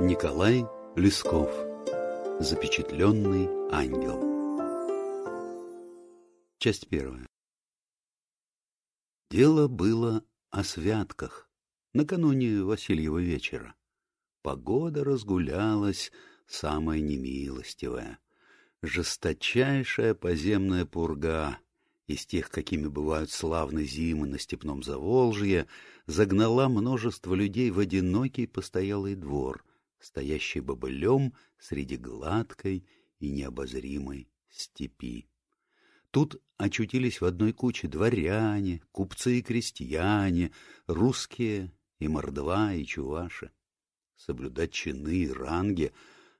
Николай Лесков Запечатленный ангел Часть первая Дело было о святках, накануне Васильева вечера. Погода разгулялась, самая немилостивая. Жесточайшая поземная пурга, из тех, какими бывают славны зимы на степном Заволжье, загнала множество людей в одинокий постоялый двор, стоящий бобылем среди гладкой и необозримой степи. Тут очутились в одной куче дворяне, купцы и крестьяне, русские и мордва, и чуваши. Соблюдать чины и ранги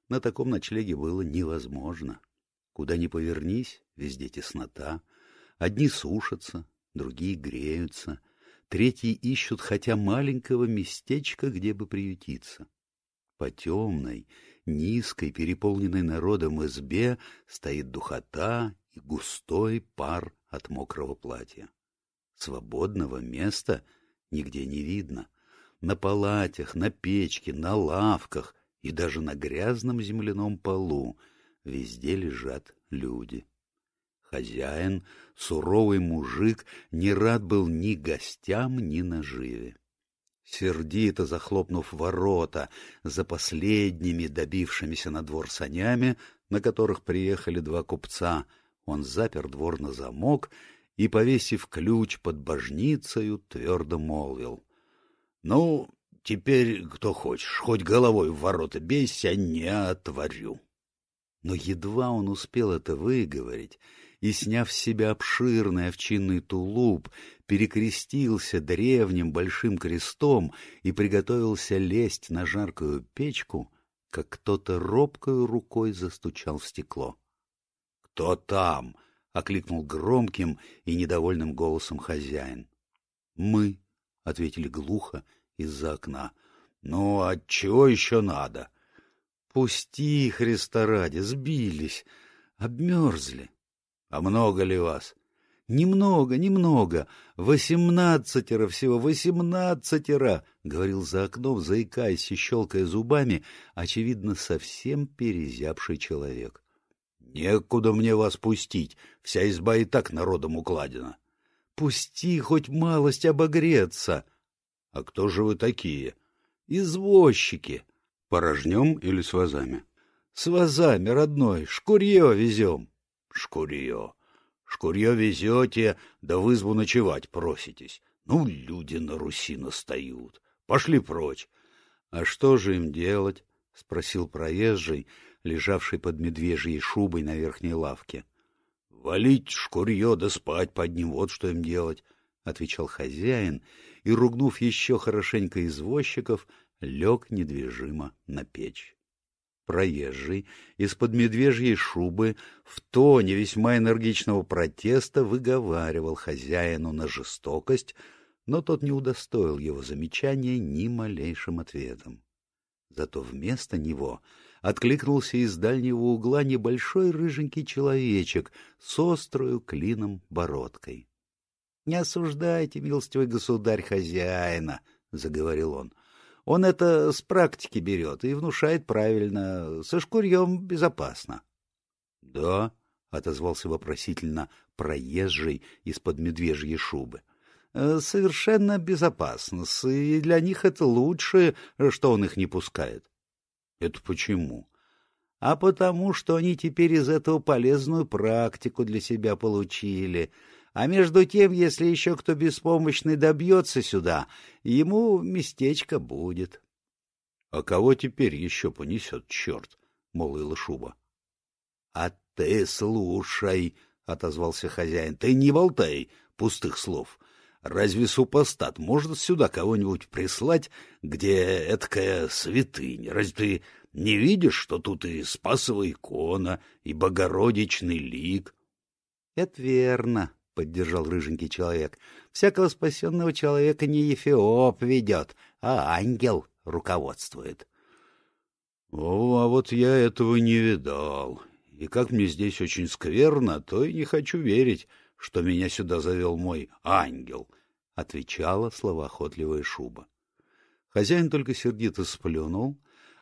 на таком ночлеге было невозможно. Куда ни повернись, везде теснота. Одни сушатся, другие греются, третьи ищут хотя маленького местечка, где бы приютиться. По темной, низкой, переполненной народом избе стоит духота и густой пар от мокрого платья. Свободного места нигде не видно. На палатях, на печке, на лавках и даже на грязном земляном полу везде лежат люди. Хозяин, суровый мужик, не рад был ни гостям, ни наживе. Сердито захлопнув ворота за последними добившимися на двор санями, на которых приехали два купца, он запер двор на замок и, повесив ключ под божницею, твердо молвил. — Ну, теперь кто хочешь, хоть головой в ворота бейся, не отворю. Но едва он успел это выговорить, и, сняв с себя обширный овчинный тулуп, перекрестился древним большим крестом и приготовился лезть на жаркую печку, как кто-то робкою рукой застучал в стекло. — Кто там? — окликнул громким и недовольным голосом хозяин. — Мы, — ответили глухо из-за окна. — Ну, а чего еще надо? — Пусти, Христа ради, сбились, обмерзли. А много ли вас? Немного, немного. Восемнадцатеро всего, восемнадцатеро, — говорил за окном, заикаясь и щелкая зубами, очевидно, совсем перезябший человек. — Некуда мне вас пустить, вся изба и так народом укладена. — Пусти хоть малость обогреться. — А кто же вы такие? — Извозчики. — Порожнем или с вазами? — С вазами, родной, шкурье везем. Шкурье. Шкурье везете, да в избу ночевать проситесь. Ну, люди на Руси настают. Пошли прочь. — А что же им делать? — спросил проезжий, лежавший под медвежьей шубой на верхней лавке. — Валить шкурье да спать под ним, вот что им делать, — отвечал хозяин, и, ругнув еще хорошенько извозчиков, лег недвижимо на печь. Проезжий из-под медвежьей шубы в тоне весьма энергичного протеста выговаривал хозяину на жестокость, но тот не удостоил его замечания ни малейшим ответом. Зато вместо него откликнулся из дальнего угла небольшой рыженький человечек с острою клином бородкой. — Не осуждайте, милостивый государь, хозяина, — заговорил он. Он это с практики берет и внушает правильно. Со шкурьем безопасно. — Да, — отозвался вопросительно проезжий из-под медвежьей шубы. «Э, — Совершенно безопасно, и для них это лучше, что он их не пускает. — Это почему? — А потому, что они теперь из этого полезную практику для себя получили — а между тем, если еще кто беспомощный добьется сюда, ему местечко будет. — А кого теперь еще понесет черт? — молвила Шуба. — А ты слушай, — отозвался хозяин, — ты не болтай пустых слов. Разве супостат может сюда кого-нибудь прислать, где эткая святыня? Разве ты не видишь, что тут и Спасова икона, и Богородичный лик? — Это верно, поддержал рыженький человек. Всякого спасенного человека не Ефиоп ведет, а ангел руководствует. — О, а вот я этого не видал. И как мне здесь очень скверно, то и не хочу верить, что меня сюда завел мой ангел, — отвечала словоохотливая шуба. Хозяин только сердито сплюнул,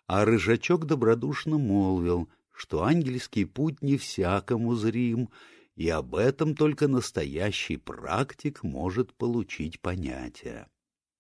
а Рыжачок добродушно молвил, что ангельский путь не всякому зрим, и об этом только настоящий практик может получить понятие.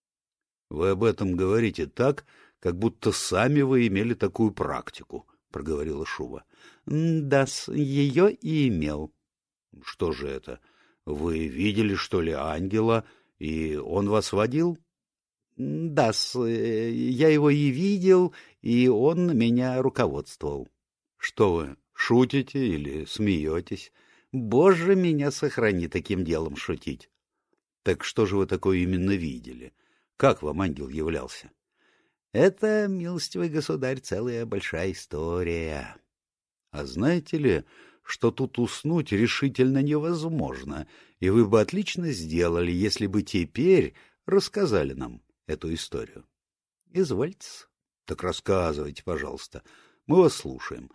— Вы об этом говорите так, как будто сами вы имели такую практику, — проговорила Шува. — Да-с, ее и имел. — Что же это? Вы видели, что ли, ангела, и он вас водил? — Да-с, я его и видел, и он меня руководствовал. — Что вы, шутите или смеетесь? Боже, меня сохрани таким делом шутить. Так что же вы такое именно видели? Как вам ангел являлся? Это, милостивый государь, целая большая история. А знаете ли, что тут уснуть решительно невозможно, и вы бы отлично сделали, если бы теперь рассказали нам эту историю. Извольте. Так рассказывайте, пожалуйста. Мы вас слушаем.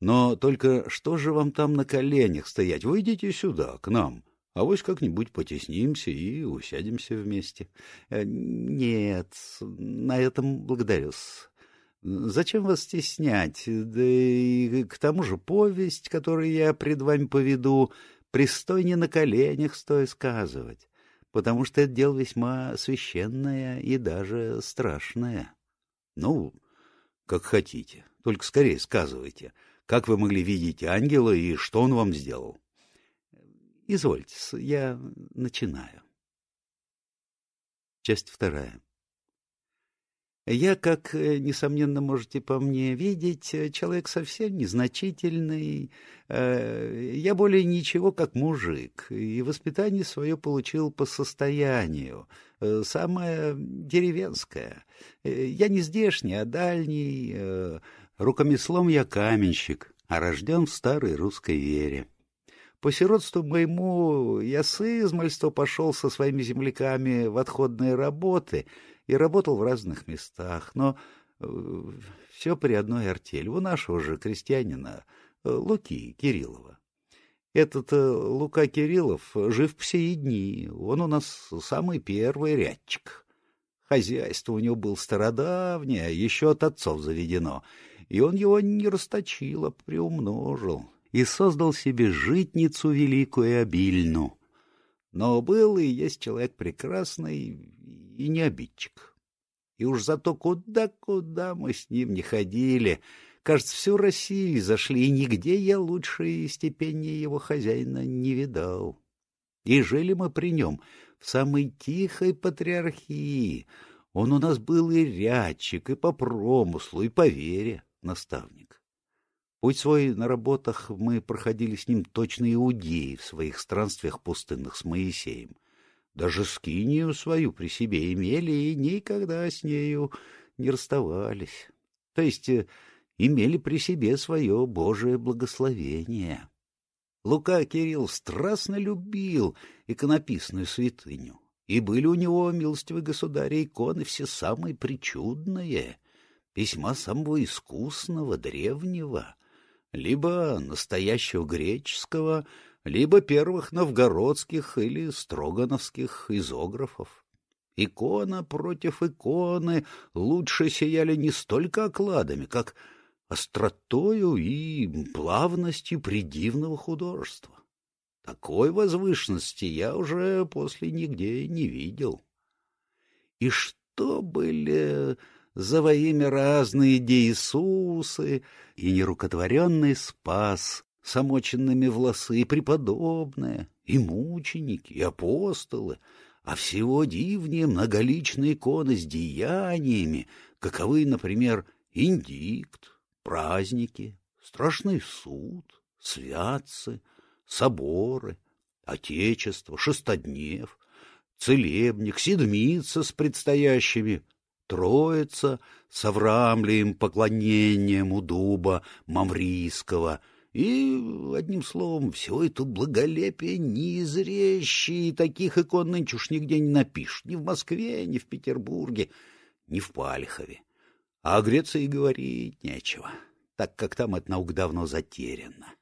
Но только что же вам там на коленях стоять? Выйдите сюда, к нам. А вось как-нибудь потеснимся и усядемся вместе. Э, нет, на этом благодарю-с. Зачем вас стеснять? Да и к тому же повесть, которую я пред вами поведу, пристойнее на коленях стоит сказывать, потому что это дело весьма священное и даже страшное. Ну, как хотите, только скорее сказывайте. Как вы могли видеть ангела и что он вам сделал? Извольте, я начинаю. Часть вторая. Я, как, э, несомненно, можете по мне видеть, э, человек совсем незначительный. Э, я более ничего, как мужик, и воспитание свое получил по состоянию, самое деревенское. Я не здешний, а дальний, Рукомеслом я каменщик, а рожден в старой русской вере. По сиротству моему я с измальства пошел со своими земляками в отходные работы и работал в разных местах, но э, все при одной артели, у нашего же крестьянина э, Луки Кириллова. Этот э, Лука Кириллов жив по сей дни, он у нас самый первый рядчик. Хозяйство у него было стародавнее, еще от отцов заведено — и он его не расточил, а приумножил, и создал себе житницу великую и обильную. Но был и есть человек прекрасный и не обидчик. И уж зато куда-куда мы с ним не ходили. Кажется, всю Россию зашли, и нигде я лучше и степеннее его хозяина не видал. И жили мы при нем в самой тихой патриархии. Он у нас был и рядчик, и по промыслу, и по вере наставник. Путь свой на работах мы проходили с ним точно иудеи в своих странствиях пустынных с Моисеем. Даже скинию свою при себе имели и никогда с нею не расставались. То есть э, имели при себе свое Божие благословение. Лука Кирилл страстно любил иконописную святыню, и были у него, милостивый государь, иконы все самые причудные — письма самого искусного, древнего, либо настоящего греческого, либо первых новгородских или строгановских изографов. Икона против иконы лучше сияли не столько окладами, как остротою и плавностью придивного художества. Такой возвышенности я уже после нигде не видел. И что были за во имя разные Иисусы и нерукотворенный спас, самоченными волосы, и преподобные, и мученики, и апостолы, а всего дивнее многоличные иконы с деяниями, каковы, например, индикт, праздники, страшный суд, святцы, соборы, отечество, шестоднев, целебник, седмица с предстоящими Троица с Авраамлием поклонением у дуба Маврийского и, одним словом, все это благолепие неизрящее, и таких икон нынче уж нигде не напишешь, ни в Москве, ни в Петербурге, ни в Пальхове. А о Греции говорить нечего, так как там эта наука давно затеряна.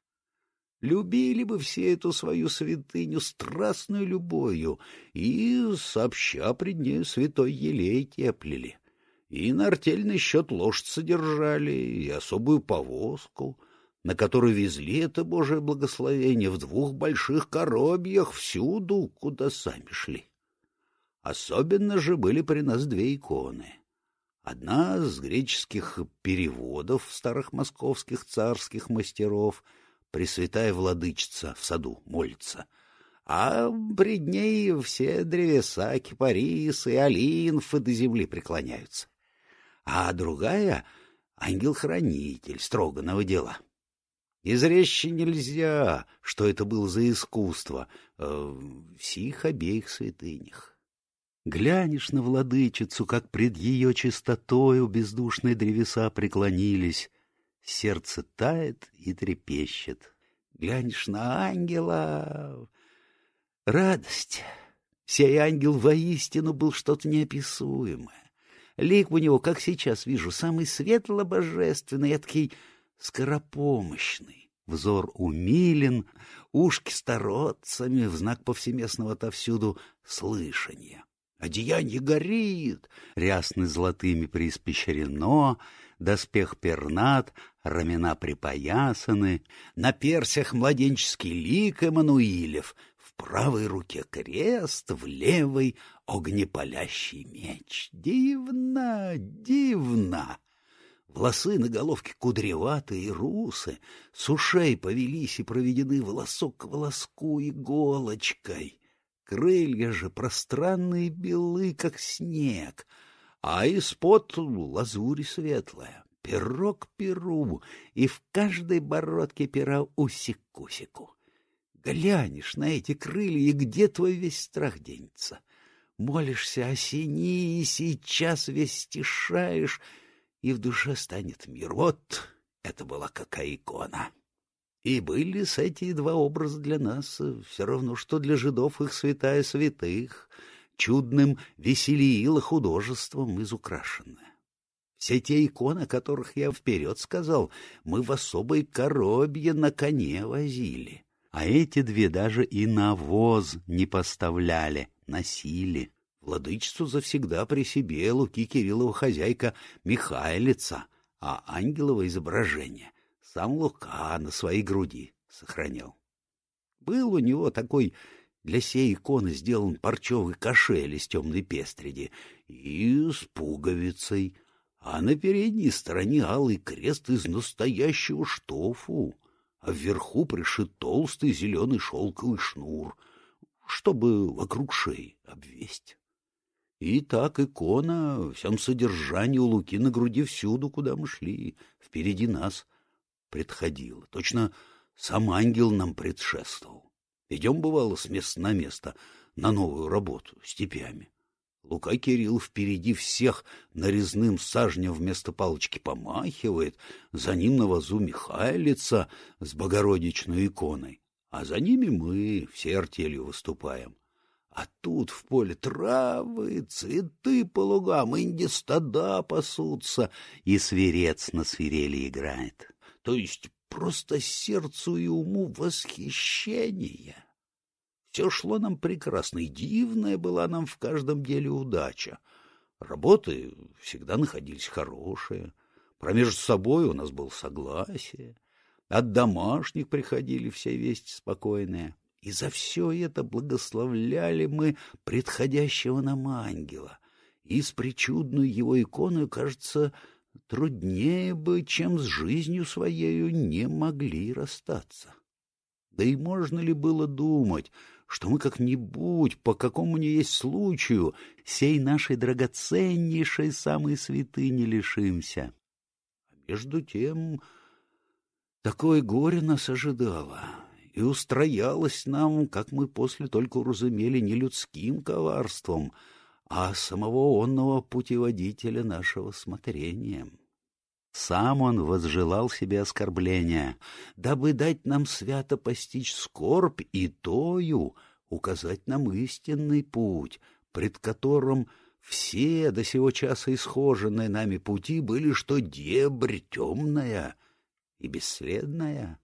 Любили бы все эту свою святыню страстной любовью и, сообща пред нею святой елей теплили. И на артельный счет лошадь содержали, и особую повозку, на которой везли это Божие благословение в двух больших коробьях всюду, куда сами шли. Особенно же были при нас две иконы. Одна с греческих переводов старых московских царских мастеров, Пресвятая Владычица в саду молится, а пред ней все древеса, кипарисы, олинфы до земли преклоняются а другая — ангел-хранитель строганного дела. Изречь нельзя, что это было за искусство э, в сих обеих святынях. Глянешь на владычицу, как пред ее чистотою бездушные древеса преклонились, сердце тает и трепещет. Глянешь на ангела — радость. Сей ангел воистину был что-то неописуемое. Лик у него, как сейчас вижу, самый светло-божественный, эдакий скоропомощный. Взор умилен, ушки стародцами в знак повсеместного отовсюду слышания. Одеяние горит, рясны золотыми преиспещрено, доспех пернат, рамена припоясаны, на персях младенческий лик Эммануилев, в правой руке крест, в левой — огнепалящий меч. Дивно, дивно! Волосы на головке кудреватые и русы, с ушей повелись и проведены волосок к волоску иголочкой. Крылья же пространные белы, как снег, а из-под лазури светлая, перо перу, и в каждой бородке пера усик-кусику. Глянешь на эти крылья, и где твой весь страх денется? Молишься, осени, и сейчас весь стишаешь, и в душе станет мир. Вот это была какая икона. И были с эти два образа для нас все равно, что для жидов их святая святых, чудным веселиила художеством изукрашенная. Все те иконы, о которых я вперед сказал, мы в особой коробье на коне возили а эти две даже и на воз не поставляли, носили. Владычицу завсегда при себе Луки Кириллова хозяйка Михайлица, а ангелово изображение сам Лука на своей груди сохранял. Был у него такой для сей иконы сделан парчевый кошель из темной пестреди и с пуговицей, а на передней стороне алый крест из настоящего штофу а вверху пришит толстый зеленый шелковый шнур, чтобы вокруг шеи обвесть. И так икона всем содержании у Луки на груди всюду, куда мы шли, впереди нас предходила. Точно сам ангел нам предшествовал. Идем, бывало, с места на место, на новую работу, степями. Лука Кирилл впереди всех нарезным сажнем вместо палочки помахивает, за ним на вазу Михайлица с богородичной иконой, а за ними мы все артелью выступаем. А тут в поле травы, цветы по лугам, инди стада пасутся, и свирец на свирели играет. То есть просто сердцу и уму восхищение. Все шло нам прекрасно, и дивная была нам в каждом деле удача. Работы всегда находились хорошие, промеж собой у нас было согласие, от домашних приходили все вести спокойные. И за все это благословляли мы предходящего нам ангела. И с причудной его иконой, кажется, труднее бы, чем с жизнью своею не могли расстаться. Да и можно ли было думать, что мы как-нибудь, по какому ни есть случаю, сей нашей драгоценнейшей самой святыни лишимся. А между тем такое горе нас ожидало, и устроялось нам, как мы после только уразумели, не людским коварством, а самого онного путеводителя нашего смотрения. Сам он возжелал себе оскорбления, дабы дать нам свято постичь скорбь и тою указать нам истинный путь, пред которым все до сего часа исхоженные нами пути были, что дебрь темная и бесследная.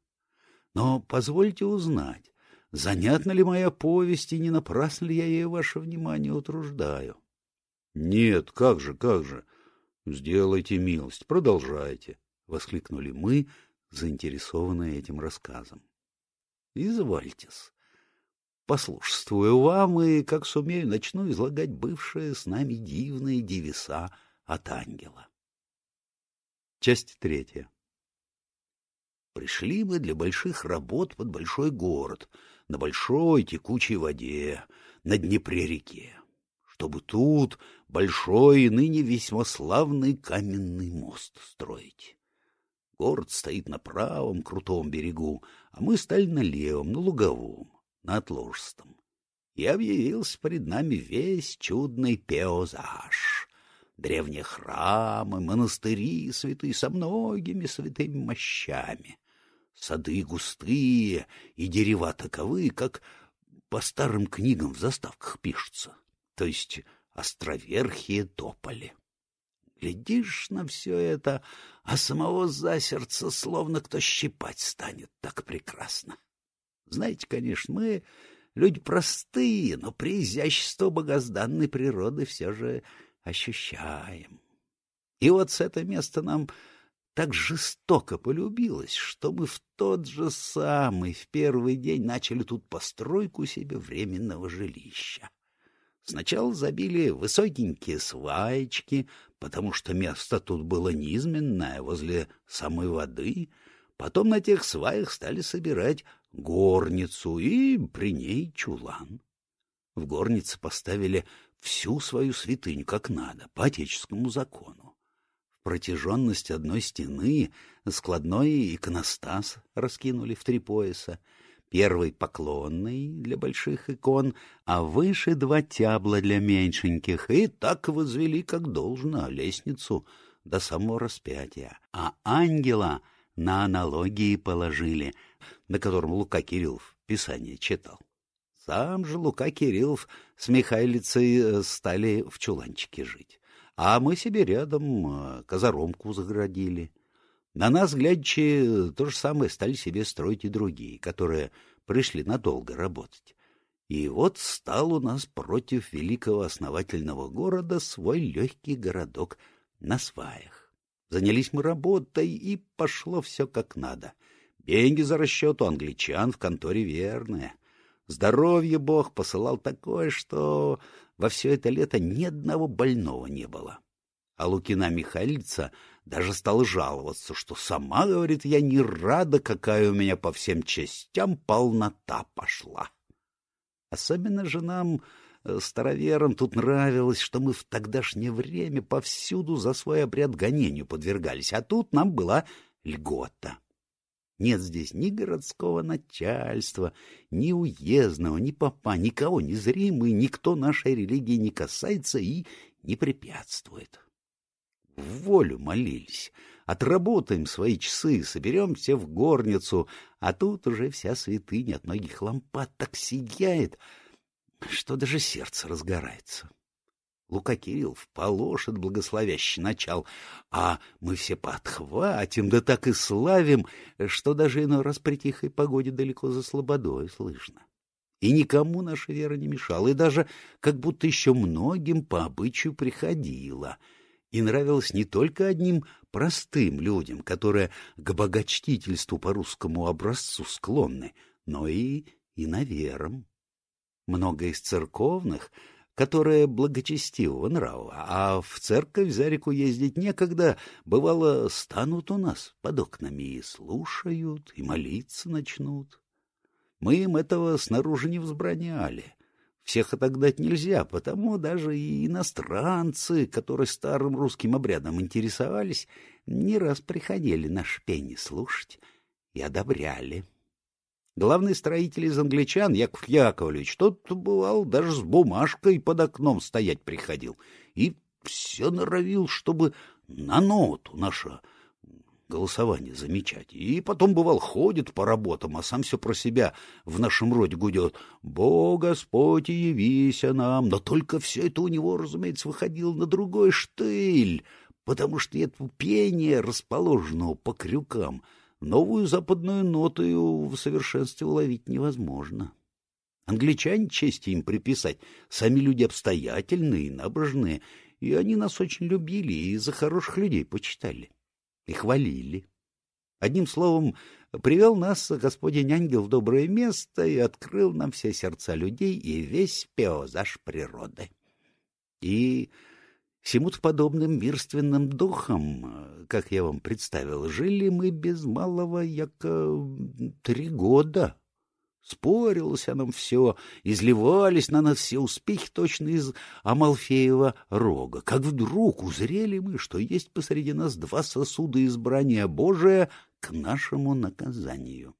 Но позвольте узнать, занятна ли моя повесть, и не напрасно ли я ей ваше внимание утруждаю? — Нет, как же, как же. — Сделайте милость, продолжайте, — воскликнули мы, заинтересованные этим рассказом. — Извольтесь. Послушствую вам и, как сумею, начну излагать бывшие с нами дивные девиса от ангела. Часть третья. Пришли мы для больших работ под большой город, на большой текучей воде, на Днепре-реке, чтобы тут большой и ныне весьма славный каменный мост строить. Город стоит на правом крутом берегу, а мы стали на левом, на луговом, на отложистом. И объявился перед нами весь чудный пейзаж. Древние храмы, монастыри святые со многими святыми мощами. Сады густые и дерева таковы, как по старым книгам в заставках пишутся, то есть островерхие тополи. Глядишь на все это, а самого за сердце словно кто щипать станет так прекрасно. Знаете, конечно, мы люди простые, но при изящество богозданной природы все же ощущаем. И вот с это место нам так жестоко полюбилось, что мы в тот же самый, в первый день начали тут постройку себе временного жилища. Сначала забили высокенькие сваечки, потому что место тут было низменное, возле самой воды. Потом на тех сваях стали собирать горницу и при ней чулан. В горнице поставили всю свою святыню как надо, по отеческому закону. В протяженность одной стены складной иконостас раскинули в три пояса, первый поклонный для больших икон, а выше два тябла для меньшеньких, и так возвели, как должно, лестницу до самого распятия. А ангела на аналогии положили, на котором Лука Кириллов Писание читал. Сам же Лука Кириллов с Михайлицей э, стали в чуланчике жить а мы себе рядом э, казаромку заградили. На нас, глядячи, то же самое стали себе строить и другие, которые пришли надолго работать. И вот стал у нас против великого основательного города свой легкий городок на сваях. Занялись мы работой, и пошло все как надо. Деньги за расчет у англичан в конторе верные. Здоровье Бог посылал такое, что во все это лето ни одного больного не было. А Лукина Михайлица даже стала жаловаться, что сама, говорит, я не рада, какая у меня по всем частям полнота пошла. Особенно же нам, э, староверам, тут нравилось, что мы в тогдашнее время повсюду за свой обряд гонению подвергались, а тут нам была льгота. Нет здесь ни городского начальства, ни уездного, ни попа, никого не зримый, никто нашей религии не касается и не препятствует. В волю молились, отработаем свои часы, соберемся в горницу, а тут уже вся святыня от многих лампад так сияет, что даже сердце разгорается. Лука Кириллов полошит благословящий начал, а мы все подхватим, да так и славим, что даже иной раз при тихой погоде далеко за слободой слышно. И никому наша вера не мешала, и даже как будто еще многим по обычаю приходила. И нравилось не только одним простым людям, которые к богочтительству по русскому образцу склонны, но и иноверам. Много из церковных — которая благочестивого нрава, а в церковь за реку ездить некогда, бывало, станут у нас под окнами и слушают, и молиться начнут. Мы им этого снаружи не взбраняли. Всех отогнать нельзя, потому даже и иностранцы, которые старым русским обрядом интересовались, не раз приходили наш пение слушать и одобряли. Главный строитель из англичан, Яков Яковлевич, тот бывал даже с бумажкой под окном стоять приходил и все норовил, чтобы на ноту наше голосование замечать. И потом, бывал, ходит по работам, а сам все про себя в нашем роде гудет. «Бо, Господь, явися нам!» Но только все это у него, разумеется, выходило на другой штыль, потому что это пение, расположенного по крюкам — Новую западную ноту в совершенстве уловить невозможно. Англичане чести им приписать, сами люди обстоятельные и набожные, и они нас очень любили и за хороших людей почитали. И хвалили. Одним словом, привел нас Господень ангел в доброе место и открыл нам все сердца людей и весь пеозаж природы. И всему-то подобным мирственным духом, как я вам представил, жили мы без малого яко три года. Спорилось о нам все, изливались на нас все успехи точно из Амалфеева рога. Как вдруг узрели мы, что есть посреди нас два сосуда избрания Божия к нашему наказанию.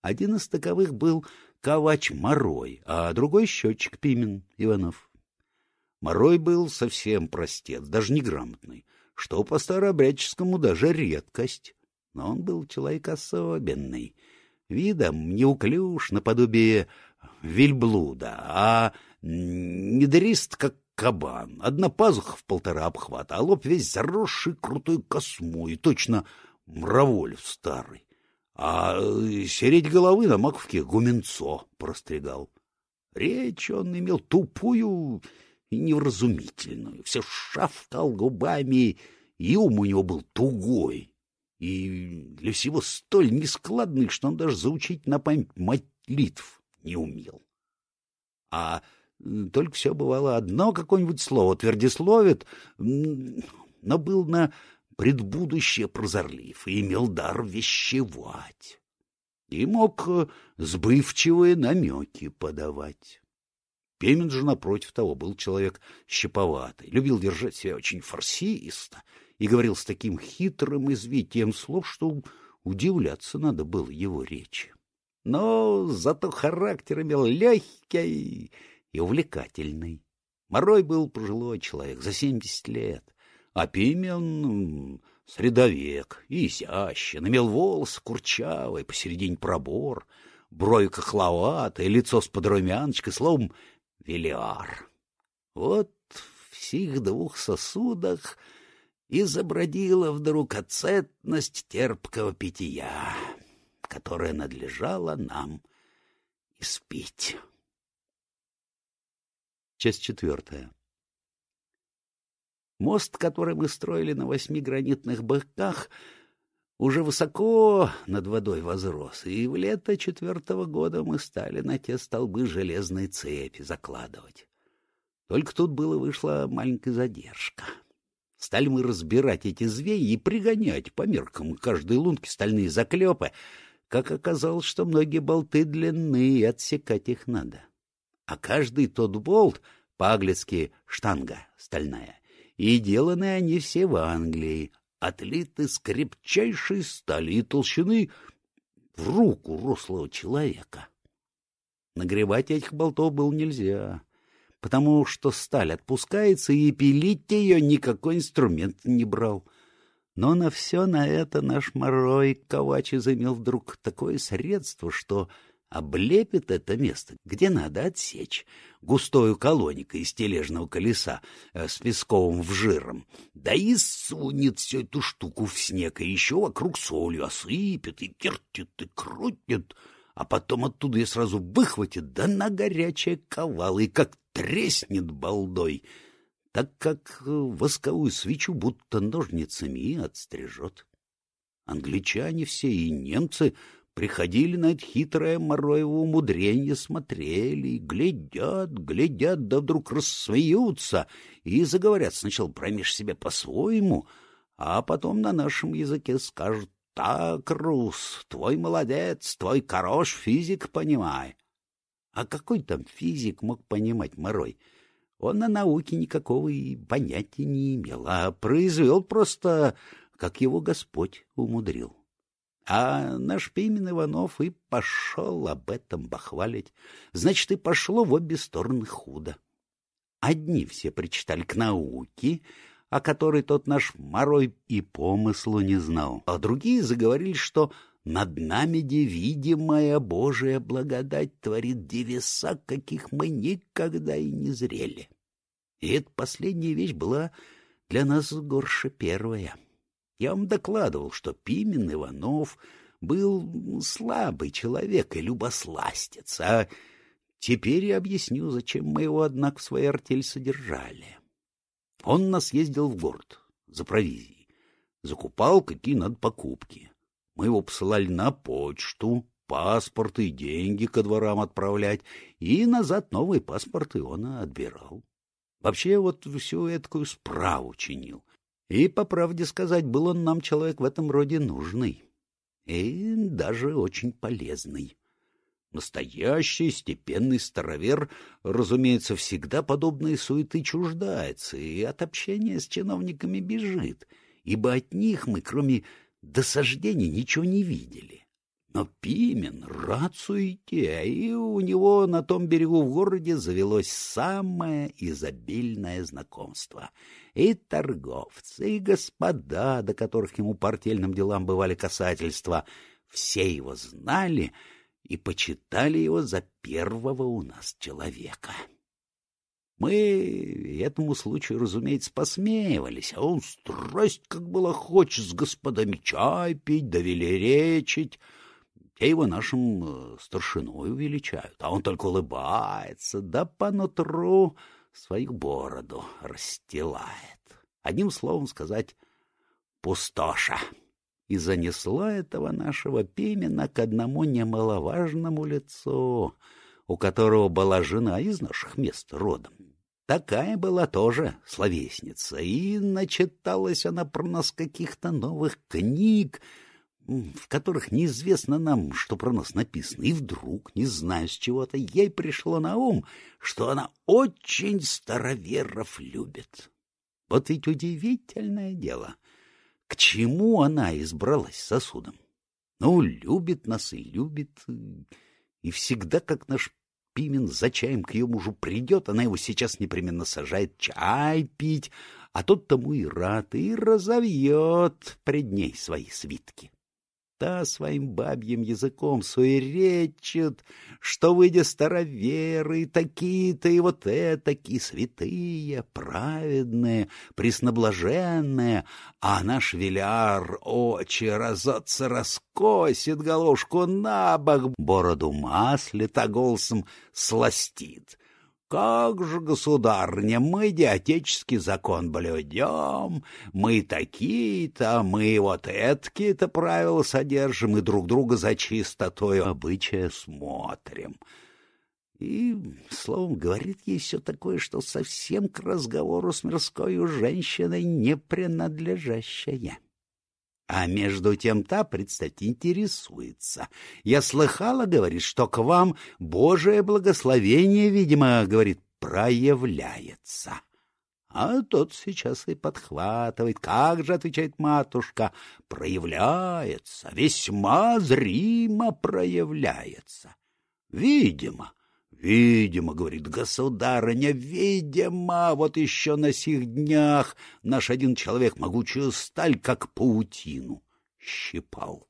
Один из таковых был Ковач Морой, а другой — счетчик Пимен Иванов. Морой был совсем простец, даже неграмотный, что по старообрядческому даже редкость. Но он был человек особенный, видом неуклюж наподобие вельблуда, а недрист, как кабан, одна пазуха в полтора обхвата, а лоб весь заросший крутой космой, точно мраволь старый. А середь головы на маковке гуменцо простригал. Речь он имел тупую и невразумительную, все шавкал губами, и ум у него был тугой, и для всего столь нескладный, что он даже заучить на память молитв не умел. А только все бывало одно какое-нибудь слово твердисловит, но был на предбудущее прозорлив и имел дар вещевать. И мог сбывчивые намеки подавать. Пемен же, напротив того, был человек щеповатый, любил держать себя очень фарсиисто и говорил с таким хитрым извитием слов, что удивляться надо было его речи. Но зато характер имел легкий и увлекательный. Морой был пожилой человек, за семьдесят лет, а Пимен — средовек, и изящен, имел волосы курчавые, посередине пробор, брови кохловатые, лицо с подрумяночкой, словом, велиар. Вот в сих двух сосудах и вдруг оцетность терпкого питья, которое надлежало нам испить. Часть четвертая. Мост, который мы строили на восьми гранитных быках, уже высоко над водой возрос, и в лето четвертого года мы стали на те столбы железной цепи закладывать. Только тут было вышла маленькая задержка. Стали мы разбирать эти звенья и пригонять по меркам каждой лунки стальные заклепы. Как оказалось, что многие болты длинны, и отсекать их надо. А каждый тот болт, по-английски штанга стальная, и деланы они все в Англии, отлиты с крепчайшей стали и толщины в руку рослого человека. Нагревать этих болтов было нельзя потому что сталь отпускается, и пилить ее никакой инструмент не брал. Но на все на это наш морой Ковач изымел вдруг такое средство, что облепит это место, где надо отсечь, густою колоникой из тележного колеса э, с песковым вжиром, да и сунет всю эту штуку в снег, и еще вокруг солью осыпет, и кертит, и крутит, а потом оттуда и сразу выхватит, да на горячее ковало, и как треснет балдой, так как э, восковую свечу будто ножницами и отстрижет. Англичане все и немцы приходили на это хитрое Мороево умудрение, смотрели, глядят, глядят, да вдруг рассмеются и заговорят сначала промеж себя по-своему, а потом на нашем языке скажут «Так, Рус, твой молодец, твой хорош физик, понимай». А какой там физик мог понимать Морой? Он на науке никакого и понятия не имел, а произвел просто, как его Господь умудрил. А наш Пимен Иванов и пошел об этом бахвалить. Значит, и пошло в обе стороны худо. Одни все причитали к науке, о которой тот наш Морой и помыслу не знал, а другие заговорили, что над нами невидимая Божия благодать творит девеса, каких мы никогда и не зрели. И эта последняя вещь была для нас горше первая. Я вам докладывал, что Пимен Иванов был слабый человек и любосластец, а теперь я объясню, зачем мы его, однако, в своей артель содержали. Он нас ездил в город за провизией, закупал какие надо покупки. Мы его посылали на почту, паспорты и деньги ко дворам отправлять, и назад новые паспорты он отбирал. Вообще вот всю эту справу чинил. И, по правде сказать, был он нам человек в этом роде нужный. И даже очень полезный. Настоящий степенный старовер, разумеется, всегда подобные суеты чуждается и от общения с чиновниками бежит, ибо от них мы, кроме досаждений, ничего не видели. Но Пимен рад суете, и у него на том берегу в городе завелось самое изобильное знакомство. И торговцы, и господа, до которых ему по артельным делам бывали касательства, все его знали и почитали его за первого у нас человека. Мы этому случаю, разумеется, посмеивались, а он страсть как было хочет с господами чай пить, да велеречить, те его нашим э, старшиной величают, а он только улыбается, да по нутру свою бороду расстилает. Одним словом сказать, пустоша. И занесла этого нашего Пимена к одному немаловажному лицу, у которого была жена из наших мест родом. Такая была тоже словесница, и начиталась она про нас каких-то новых книг, в которых неизвестно нам, что про нас написано, и вдруг, не зная с чего-то, ей пришло на ум, что она очень староверов любит. Вот ведь удивительное дело, к чему она избралась сосудом. Ну, любит нас и любит, и всегда, как наш Пимен за чаем к ее мужу придет, она его сейчас непременно сажает чай пить, а тот тому и рад, и разовьет пред ней свои свитки та своим бабьим языком суеречит, что, выйдя староверы, такие-то и вот этакие святые, праведные, пресноблаженные, а наш веляр очи разоться раскосит головушку на бок, бороду маслит, а голосом сластит. Как же, государня, мы диатический закон блюдем, мы такие-то, мы вот эткие-то правила содержим и друг друга за чистотой обычая смотрим. И, словом, говорит ей все такое, что совсем к разговору с мирской женщиной не принадлежащее. А между тем та, представьте, интересуется. Я слыхала, говорит, что к вам Божие благословение, видимо, говорит, проявляется. А тот сейчас и подхватывает. Как же, отвечает матушка, проявляется, весьма зримо проявляется. Видимо, Видимо, говорит государыня, видимо, вот еще на сих днях наш один человек могучую сталь, как паутину, щипал.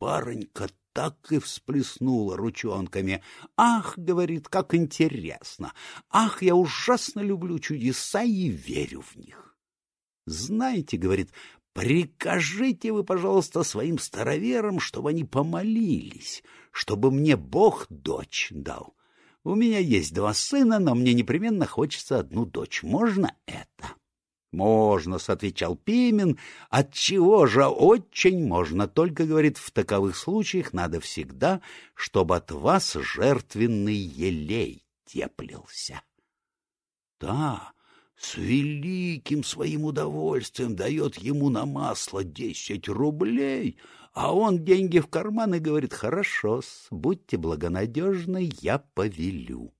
Барынька так и всплеснула ручонками. «Ах, — говорит, — как интересно! Ах, я ужасно люблю чудеса и верю в них!» «Знаете, — говорит, — прикажите вы, пожалуйста, своим староверам, чтобы они помолились, чтобы мне Бог дочь дал. У меня есть два сына, но мне непременно хочется одну дочь. Можно это? Можно, — отвечал Пимен. Отчего же очень можно, только, говорит, в таковых случаях надо всегда, чтобы от вас жертвенный елей теплился. Да, с великим своим удовольствием дает ему на масло десять рублей, а он деньги в карман и говорит, хорошо будьте благонадежны, я повелю.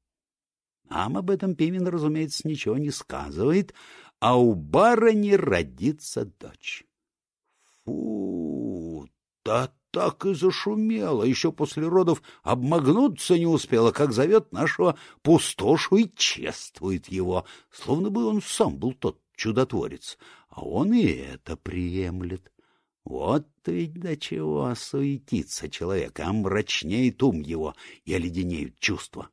Нам об этом Пимен, разумеется, ничего не сказывает, а у барыни родится дочь. Фу, да так и зашумела, еще после родов обмагнуться не успела, как зовет нашего пустошу и чествует его, словно бы он сам был тот чудотворец, а он и это приемлет. Вот ведь до чего суетится человек, а ум его и оледенеют чувства.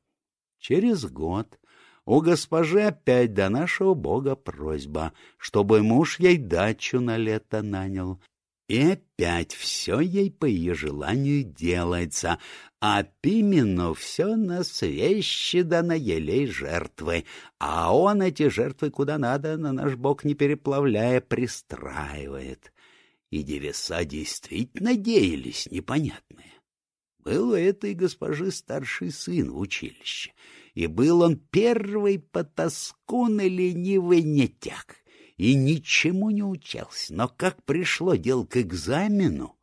Через год у госпожи опять до нашего бога просьба, чтобы муж ей дачу на лето нанял. И опять все ей по ее желанию делается, а Пимену все на свещи да на елей жертвы, а он эти жертвы куда надо, на наш бок не переплавляя, пристраивает. И девеса действительно деялись непонятные. Был у этой госпожи старший сын в училище, и был он первый потаскун и ленивый нетяк и ничему не учился. Но как пришло дело к экзамену,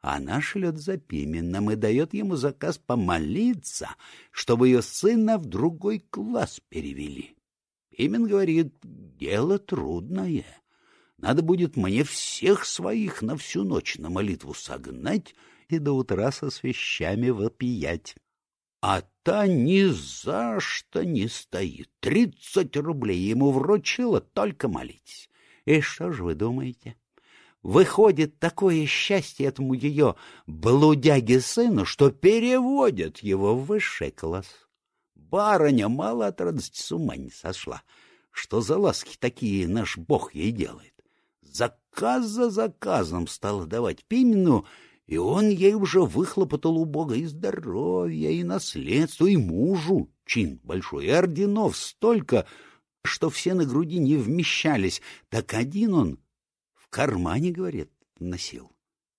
она шлет за Пименом и дает ему заказ помолиться, чтобы ее сына в другой класс перевели. Пимен говорит, дело трудное. Надо будет мне всех своих на всю ночь на молитву согнать и до утра со свещами вопиять а та ни за что не стоит. Тридцать рублей ему вручила, только молитесь. И что же вы думаете? Выходит такое счастье этому ее блудяге сыну, что переводят его в высший класс. Барыня мало от радости с ума не сошла. Что за ласки такие наш бог ей делает? Заказ за заказом стала давать Пимену, и он ей уже выхлопотал у Бога и здоровье, и наследство, и мужу чин большой, и орденов столько, что все на груди не вмещались, так один он в кармане, говорит, носил.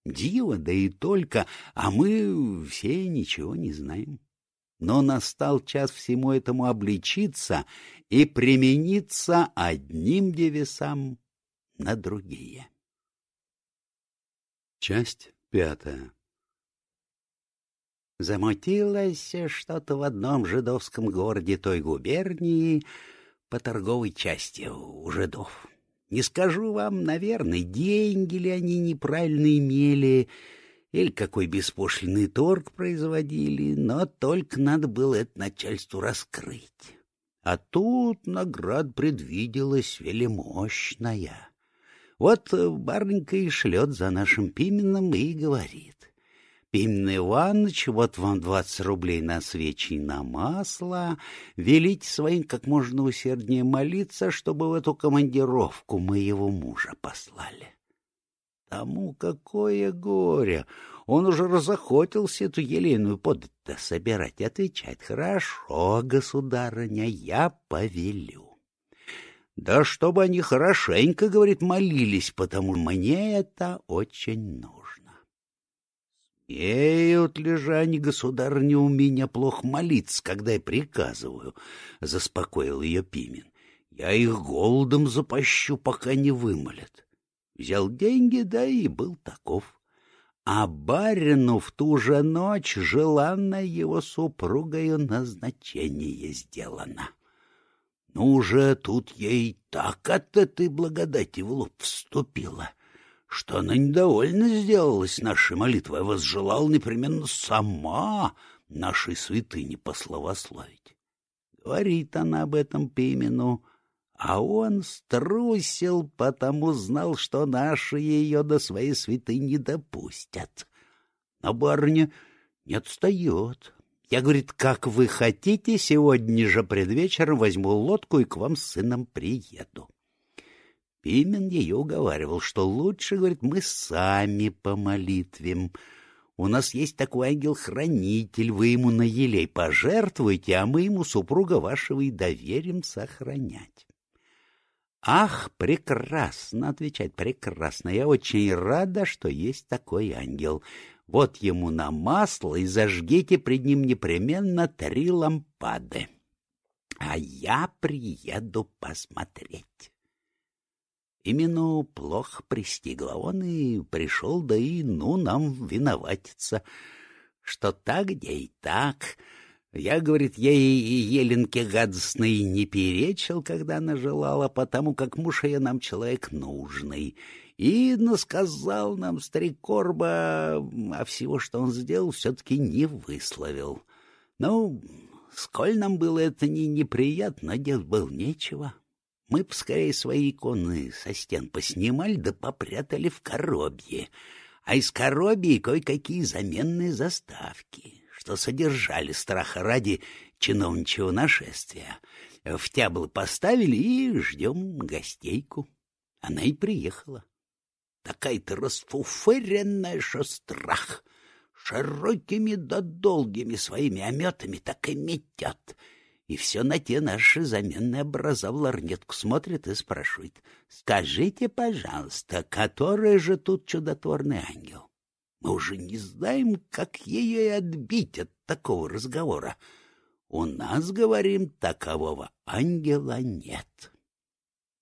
Диво, да и только, а мы все ничего не знаем. Но настал час всему этому обличиться и примениться одним девесам на другие. Часть Пятое. Замутилось что-то в одном жидовском городе той губернии по торговой части у жидов. Не скажу вам, наверное, деньги ли они неправильно имели, или какой беспошлиный торг производили, но только надо было это начальству раскрыть. А тут наград предвиделась велимощная. Вот барненька и шлет за нашим Пименом и говорит. Пимен Иванович, вот вам двадцать рублей на свечи и на масло. Велите своим как можно усерднее молиться, чтобы в эту командировку моего мужа послали. Тому какое горе! Он уже разохотился эту елейную подать собирать. Отвечает, хорошо, государыня, я повелю. Да чтобы они хорошенько, говорит, молились, потому мне это очень нужно. Смеют ли же они, государыня, у меня плохо молиться, когда я приказываю, — заспокоил ее Пимен. Я их голодом запащу, пока не вымолят. Взял деньги, да и был таков. А барину в ту же ночь желанное его супругою назначение сделано. Ну уже тут ей так от этой благодати в лоб вступила, что она недовольна сделалась нашей молитвой, а возжелала непременно сама нашей святыни пословословить. Говорит она об этом Пимену, а он струсил, потому знал, что наши ее до своей святыни допустят. Но барыня не отстает, я, говорит, как вы хотите, сегодня же пред вечером возьму лодку и к вам с сыном приеду. Пимен ее уговаривал, что лучше, говорит, мы сами помолитвим. У нас есть такой ангел-хранитель, вы ему на елей пожертвуете, а мы ему супруга вашего и доверим сохранять. «Ах, прекрасно!» — отвечать прекрасно. «Я очень рада, что есть такой ангел. Вот ему на масло и зажгите пред ним непременно три лампады. А я приеду посмотреть. Именно плохо пристигло он и пришел, да и ну нам виноватиться, что так, где и так. Я, говорит, ей и Еленке гадостной не перечил, когда она желала, потому как муж ее нам человек нужный, и насказал нам старик Корба, а всего, что он сделал, все-таки не высловил. Ну, сколь нам было это не неприятно, делать было нечего. Мы поскорее свои иконы со стен поснимали да попрятали в коробье, а из коробьи кое-какие заменные заставки, что содержали страха ради чиновничьего нашествия. В тябло поставили и ждем гостейку. Она и приехала. Такая-то расфуфыренная, что. Широкими да долгими своими ометами так и метет. И все на те наши заменные образа в ларнетку смотрит и спрашивает. «Скажите, пожалуйста, который же тут чудотворный ангел?» Мы уже не знаем, как ее и отбить от такого разговора. У нас, говорим, такового ангела нет.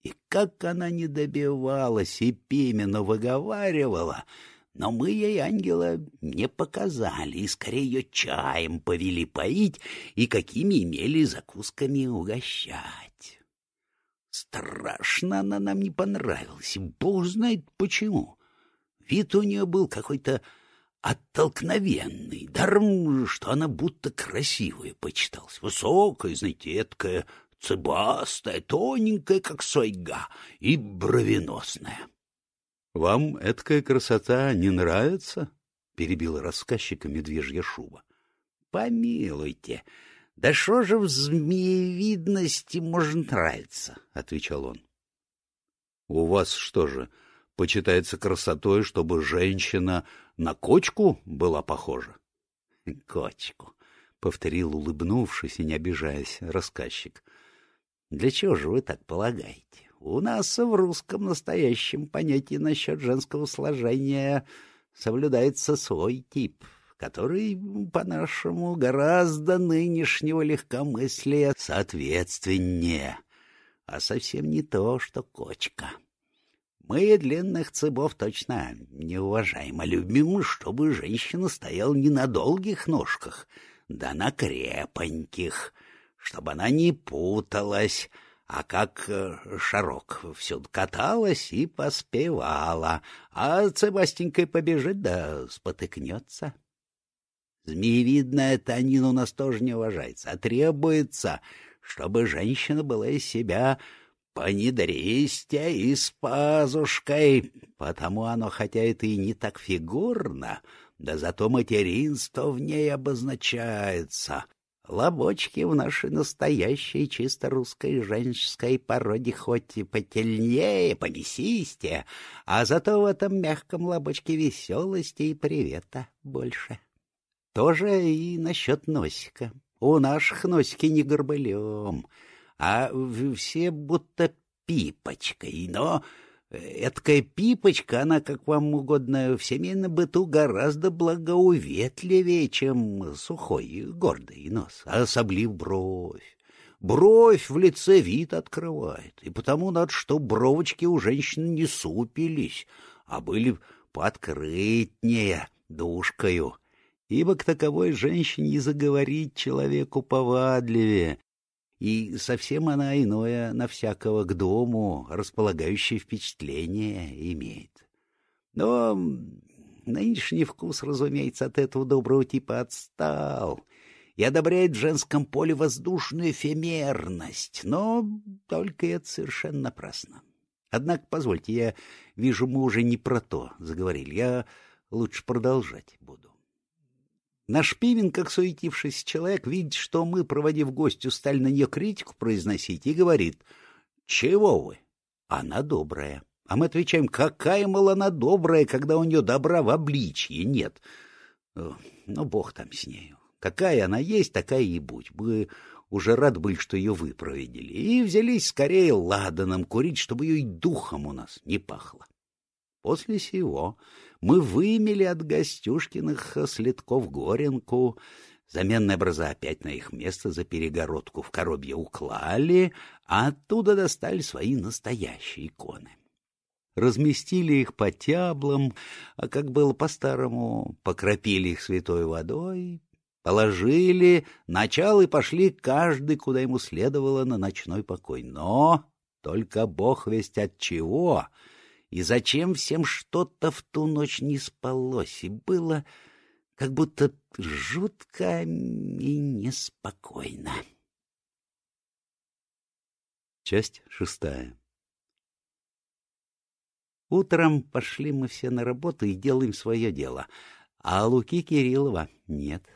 И как она не добивалась и пименно выговаривала, но мы ей ангела не показали, и скорее ее чаем повели поить и какими имели закусками угощать. Страшно она нам не понравилась, и бог знает почему. Вид у нее был какой-то оттолкновенный, даром, что она будто красивая почиталась, высокая, знаете, эткая, цыбастая, тоненькая, как сойга, и бровеносная. — Вам эткая красота не нравится? — перебила рассказчика медвежья шуба. — Помилуйте, да что же в змеевидности может нравиться? — отвечал он. — У вас что же, почитается красотой, чтобы женщина на кочку была похожа? — Кочку, — повторил, улыбнувшись и не обижаясь, рассказчик. — Для чего же вы так полагаете? У нас в русском настоящем понятии насчет женского сложения соблюдается свой тип, который, по-нашему, гораздо нынешнего легкомыслия соответственнее, а совсем не то, что кочка. Мы длинных цыбов точно не уважаем, а любим, чтобы женщина стояла не на долгих ножках, да на крепоньких, чтобы она не путалась, а как э, шарок всюду каталась и поспевала, а цыбастенькой побежит да спотыкнется. Змеевидная Танин у нас тоже не уважается, а требуется, чтобы женщина была из себя понедристя и с пазушкой, потому оно, хотя это и не так фигурно, да зато материнство в ней обозначается. Лобочки в нашей настоящей чисто русской женской породе хоть и потельнее, помесистее, а зато в этом мягком лобочке веселости и привета больше. Тоже и насчет носика. У наших носики не горбылем, а все будто пипочкой, но эткая пипочка, она, как вам угодно, в семейном быту гораздо благоуветливее, чем сухой, гордый нос, а особлив бровь. Бровь в лице вид открывает, и потому надо, чтобы бровочки у женщин не супились, а были подкрытнее душкою, ибо к таковой женщине заговорить человеку повадливее, и совсем она иное на всякого к дому располагающее впечатление имеет. Но нынешний вкус, разумеется, от этого доброго типа отстал и одобряет в женском поле воздушную эфемерность, но только это совершенно напрасно. Однако, позвольте, я вижу, мы уже не про то заговорили, я лучше продолжать буду. Наш Пимен, как суетившийся человек, видит, что мы, проводив гостю, стали на нее критику произносить, и говорит, «Чего вы? Она добрая». А мы отвечаем, какая, мол, она добрая, когда у нее добра в обличье нет. Ну, бог там с нею. Какая она есть, такая и будь. Мы уже рад были, что ее вы провидели, и взялись скорее ладаном курить, чтобы ее и духом у нас не пахло. После сего мы вымели от Гостюшкиных следков горенку, заменные образа опять на их место за перегородку в коробье уклали, а оттуда достали свои настоящие иконы. Разместили их по тяблам, а как было по-старому, покропили их святой водой, положили, начал и пошли каждый, куда ему следовало, на ночной покой. Но только бог весть от чего — и зачем всем что-то в ту ночь не спалось, и было как будто жутко и неспокойно. Часть шестая Утром пошли мы все на работу и делаем свое дело, а Луки Кириллова нет.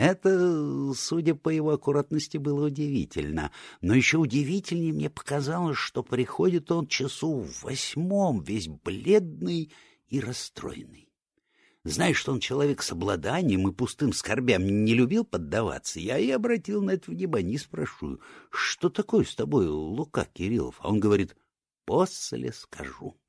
Это, судя по его аккуратности, было удивительно. Но еще удивительнее мне показалось, что приходит он часу в восьмом, весь бледный и расстроенный. Знаешь, что он человек с обладанием и пустым скорбям не любил поддаваться, я и обратил на это внимание и спрашиваю, что такое с тобой, Лука Кириллов? А он говорит, после скажу.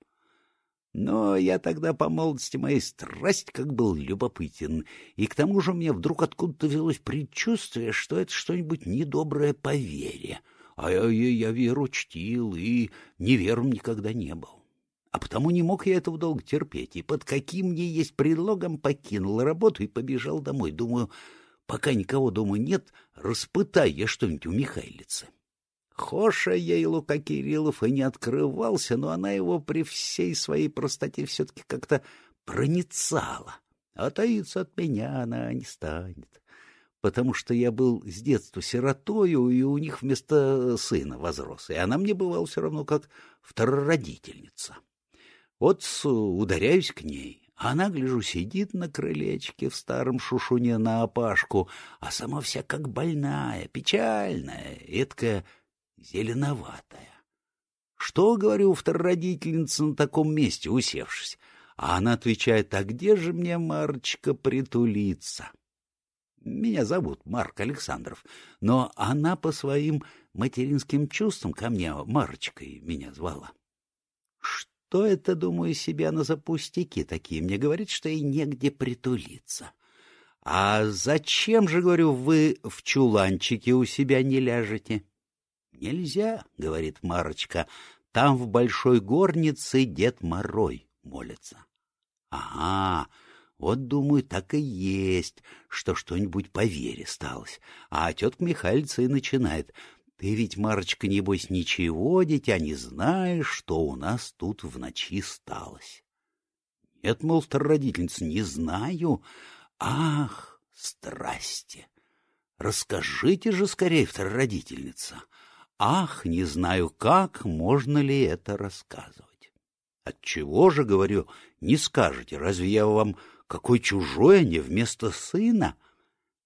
Но я тогда по молодости моей страсть как был любопытен, и к тому же мне вдруг откуда-то взялось предчувствие, что это что-нибудь недоброе по вере, а я, я, я веру чтил и невером никогда не был. А потому не мог я этого долго терпеть, и под каким мне есть предлогом покинул работу и побежал домой. Думаю, пока никого дома нет, распытай я что-нибудь у Михайлицы. Хоша ей Лука Кириллов и не открывался, но она его при всей своей простоте все-таки как-то проницала. А таиться от меня она не станет, потому что я был с детства сиротою, и у них вместо сына возрос, и она мне бывала все равно как второродительница. Вот ударяюсь к ней, а она, гляжу, сидит на крылечке в старом шушуне на опашку, а сама вся как больная, печальная, эткая зеленоватая. Что, говорю, второродительница на таком месте, усевшись? А она отвечает, а где же мне, Марочка, притулиться? Меня зовут Марк Александров, но она по своим материнским чувствам ко мне Марочкой меня звала. Что это, думаю, себя она за пустяки такие? Мне говорит, что ей негде притулиться. А зачем же, говорю, вы в чуланчике у себя не ляжете? Нельзя, говорит Марочка, там в большой горнице дед Морой молится. Ага, вот, думаю, так и есть, что что-нибудь по вере сталось. А тетка Михайлица и начинает. Ты ведь, Марочка, небось, ничего, дитя, не знаешь, что у нас тут в ночи сталось. Нет, мол, родительница, не знаю. Ах, страсти! Расскажите же скорее, второродительница. Ах, не знаю, как можно ли это рассказывать. Отчего же, говорю, не скажете, разве я вам какой чужой, а не вместо сына?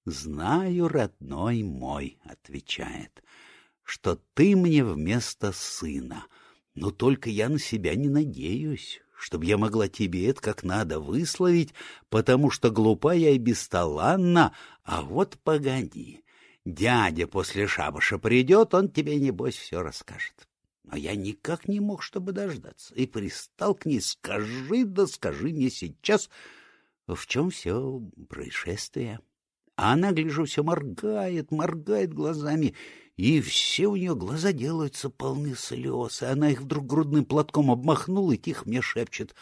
Знаю, родной мой, отвечает что ты мне вместо сына. Но только я на себя не надеюсь, чтобы я могла тебе это как надо высловить, потому что глупа я и бесталанна, а вот погоди. Дядя после шабаша придет, он тебе, небось, все расскажет. Но я никак не мог, чтобы дождаться, и пристал к ней, скажи, да скажи мне сейчас, в чем все происшествие. А она, гляжу, все моргает, моргает глазами, и все у нее глаза делаются полны слез, и она их вдруг грудным платком обмахнула и тихо мне шепчет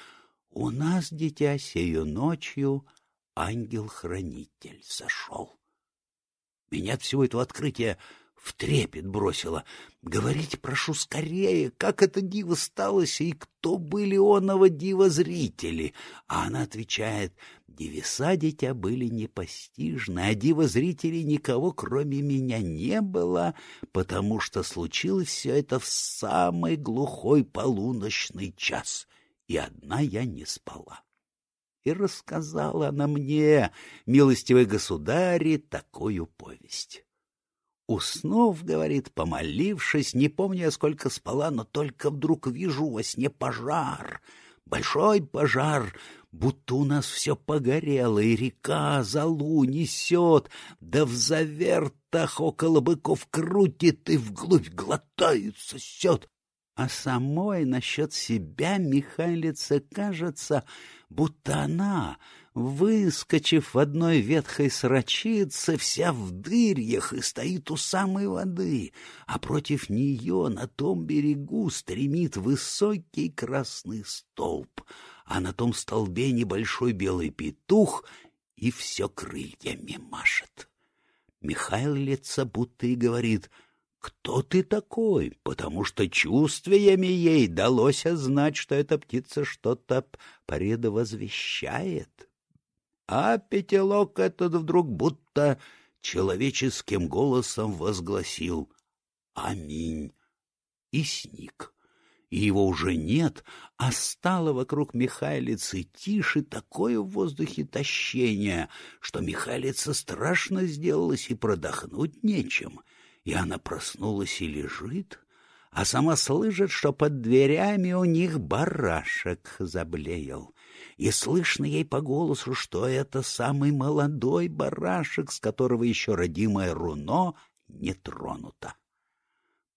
«У нас, дитя, сею ночью ангел-хранитель сошел». Меня от всего этого открытия в трепет бросило. Говорите, прошу, скорее, как это диво сталось и кто были оного дива зрители? А она отвечает, Девеса дитя были непостижны, а диво зрителей никого, кроме меня, не было, потому что случилось все это в самый глухой полуночный час, и одна я не спала. И рассказала она мне, милостивый государи, такую повесть. Уснув, говорит, помолившись, не помню сколько спала, но только вдруг вижу во сне пожар, большой пожар, будто у нас все погорело, и река залу несет, да в завертах около быков крутит и вглубь глотает, сосет. А самой насчет себя Михайлице кажется, будто она, выскочив в одной ветхой срочице, вся в дырьях и стоит у самой воды, а против нее на том берегу стремит высокий красный столб, а на том столбе небольшой белый петух и все крыльями машет. Михаил лица будто и говорит — кто ты такой? Потому что чувствиями ей далось знать, что эта птица что-то предвозвещает. А пятилок этот вдруг будто человеческим голосом возгласил «Аминь» и сник. И его уже нет, а стало вокруг Михайлицы тише такое в воздухе тащение, что Михайлица страшно сделалась и продохнуть нечем — и она проснулась и лежит, а сама слышит, что под дверями у них барашек заблеял. И слышно ей по голосу, что это самый молодой барашек, с которого еще родимое руно не тронуто.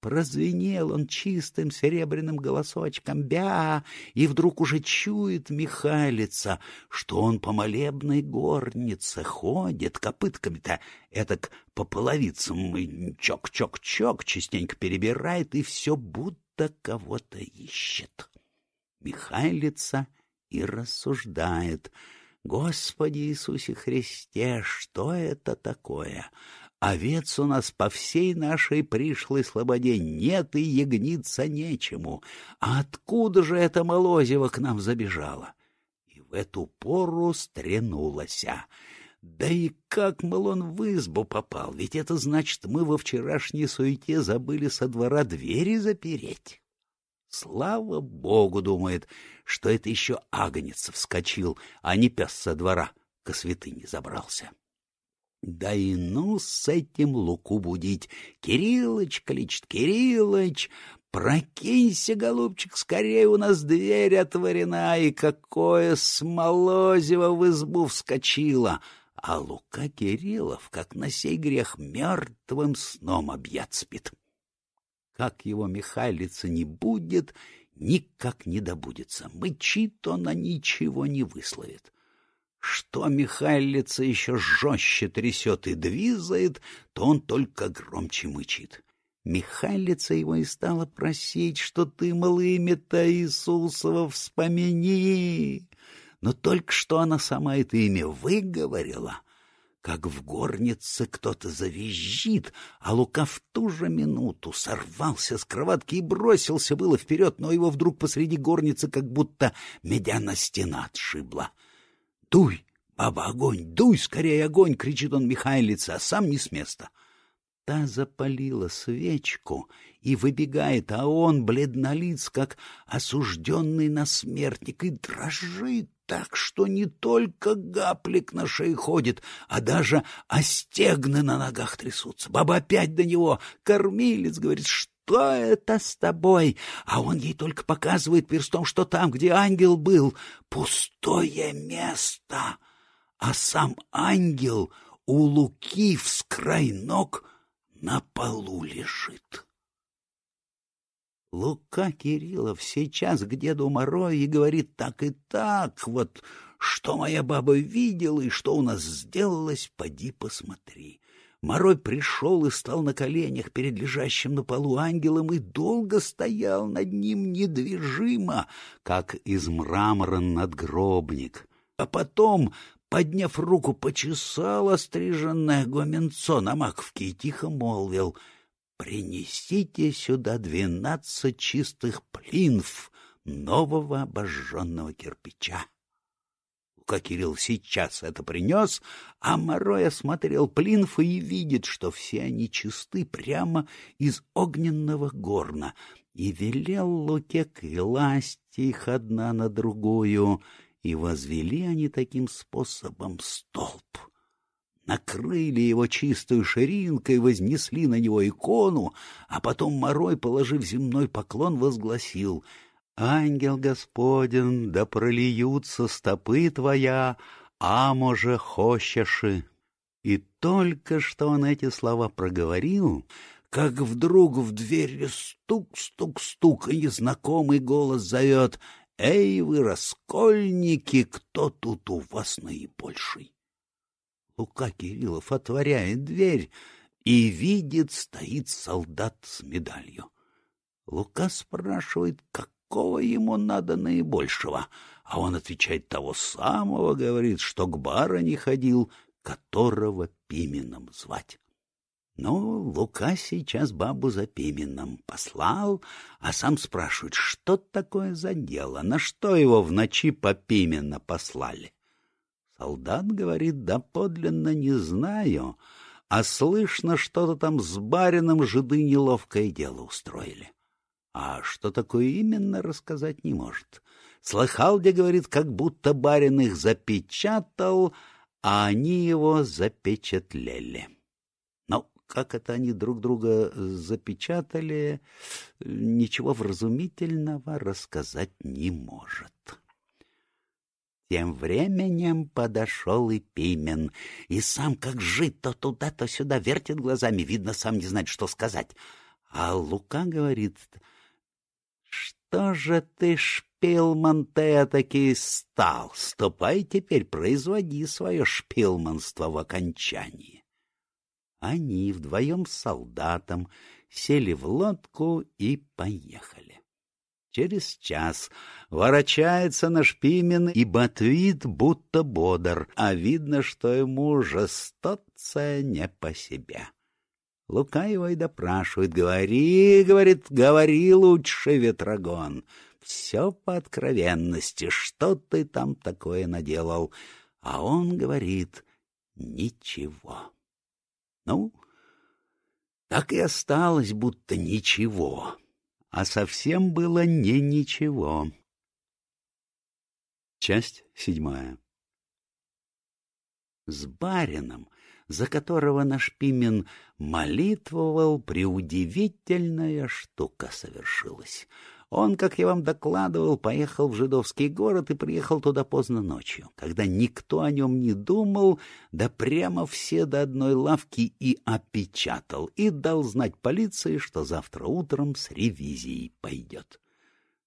Прозвенел он чистым серебряным голосочком «Бя!» и вдруг уже чует Михалица, что он по молебной горнице ходит, копытками-то этак по половицам чок-чок-чок частенько перебирает и все будто кого-то ищет. Михайлица и рассуждает «Господи Иисусе Христе, что это такое?» Овец у нас по всей нашей пришлой слободе нет и ягниться нечему. А откуда же эта молозева к нам забежала? И в эту пору стренулася. Да и как, мол, он в избу попал? Ведь это значит, мы во вчерашней суете забыли со двора двери запереть. Слава богу, думает, что это еще агнец вскочил, а не пес со двора ко святыне забрался. Да и ну с этим Луку будить. Кириллыч, кличет Кириллыч, прокинься, голубчик, скорее у нас дверь отворена, и какое смолозево в избу вскочило. А Лука Кириллов, как на сей грех, мертвым сном объят спит. Как его Михайлица не будет, никак не добудется. Мычит он, а ничего не высловит. Что Михайлица еще жестче трясет и двизает, то он только громче мычит. Михайлица его и стала просить, что ты, мол, имя-то Иисусова вспомини. Но только что она сама это имя выговорила, как в горнице кто-то завизжит, а Лука в ту же минуту сорвался с кроватки и бросился было вперед, но его вдруг посреди горницы как будто медяна стена отшибла. «Дуй, баба, огонь! Дуй скорее огонь!» — кричит он Михайлице, а сам не с места. Та запалила свечку и выбегает, а он бледнолиц, как осужденный на смертник, и дрожит так, что не только гаплик на шее ходит, а даже остегны на ногах трясутся. Баба опять до него. Кормилец говорит, что это с тобой? А он ей только показывает перстом, что там, где ангел был, пустое место. А сам ангел у Луки в скрай ног на полу лежит. Лука Кириллов сейчас к деду Морою и говорит так и так, вот что моя баба видела и что у нас сделалось, поди посмотри. Морой пришел и стал на коленях перед лежащим на полу ангелом и долго стоял над ним недвижимо, как из мрамора надгробник. А потом, подняв руку, почесал остриженное гуменцо на маковке и тихо молвил «Принесите сюда двенадцать чистых плинф нового обожженного кирпича» как Кирилл сейчас это принес, а Морой осмотрел плинфы и видит, что все они чисты прямо из огненного горна, и велел Луке класть их одна на другую, и возвели они таким способом столб. Накрыли его чистую ширинкой, вознесли на него икону, а потом Морой, положив земной поклон, возгласил — Ангел Господен, да прольются стопы твоя, а може хочеши. И только что он эти слова проговорил, как вдруг в двери стук-стук-стук, и незнакомый голос зовет «Эй, вы, раскольники, кто тут у вас наибольший?» Лука Кириллов отворяет дверь и видит, стоит солдат с медалью. Лука спрашивает, как какого ему надо наибольшего? А он отвечает того самого, говорит, что к барыне ходил, которого Пименом звать. Ну, Лука сейчас бабу за Пименом послал, а сам спрашивает, что такое за дело, на что его в ночи по Пимена послали. Солдат говорит, да подлинно не знаю, а слышно, что-то там с барином жиды неловкое дело устроили. А что такое именно, рассказать не может. Слыхал, где, говорит, как будто барин их запечатал, а они его запечатлели. Ну, как это они друг друга запечатали, ничего вразумительного рассказать не может. Тем временем подошел и Пимен, и сам как жить то туда, то сюда вертит глазами, видно, сам не знает, что сказать. А Лука говорит, что же ты, шпилман, ты таки стал? Ступай теперь, производи свое шпилманство в окончании. Они вдвоем с солдатом сели в лодку и поехали. Через час ворочается наш Пимен и ботвит, будто бодр, а видно, что ему уже стоться не по себе. Лука его и допрашивает. «Говори, — говорит, — говори лучше, Ветрогон. Все по откровенности. Что ты там такое наделал?» А он говорит «Ничего». Ну, так и осталось, будто ничего а совсем было не ничего. Часть седьмая С барином, за которого наш Пимен молитвовал, преудивительная штука совершилась — он, как я вам докладывал, поехал в жидовский город и приехал туда поздно ночью, когда никто о нем не думал, да прямо все до одной лавки и опечатал, и дал знать полиции, что завтра утром с ревизией пойдет.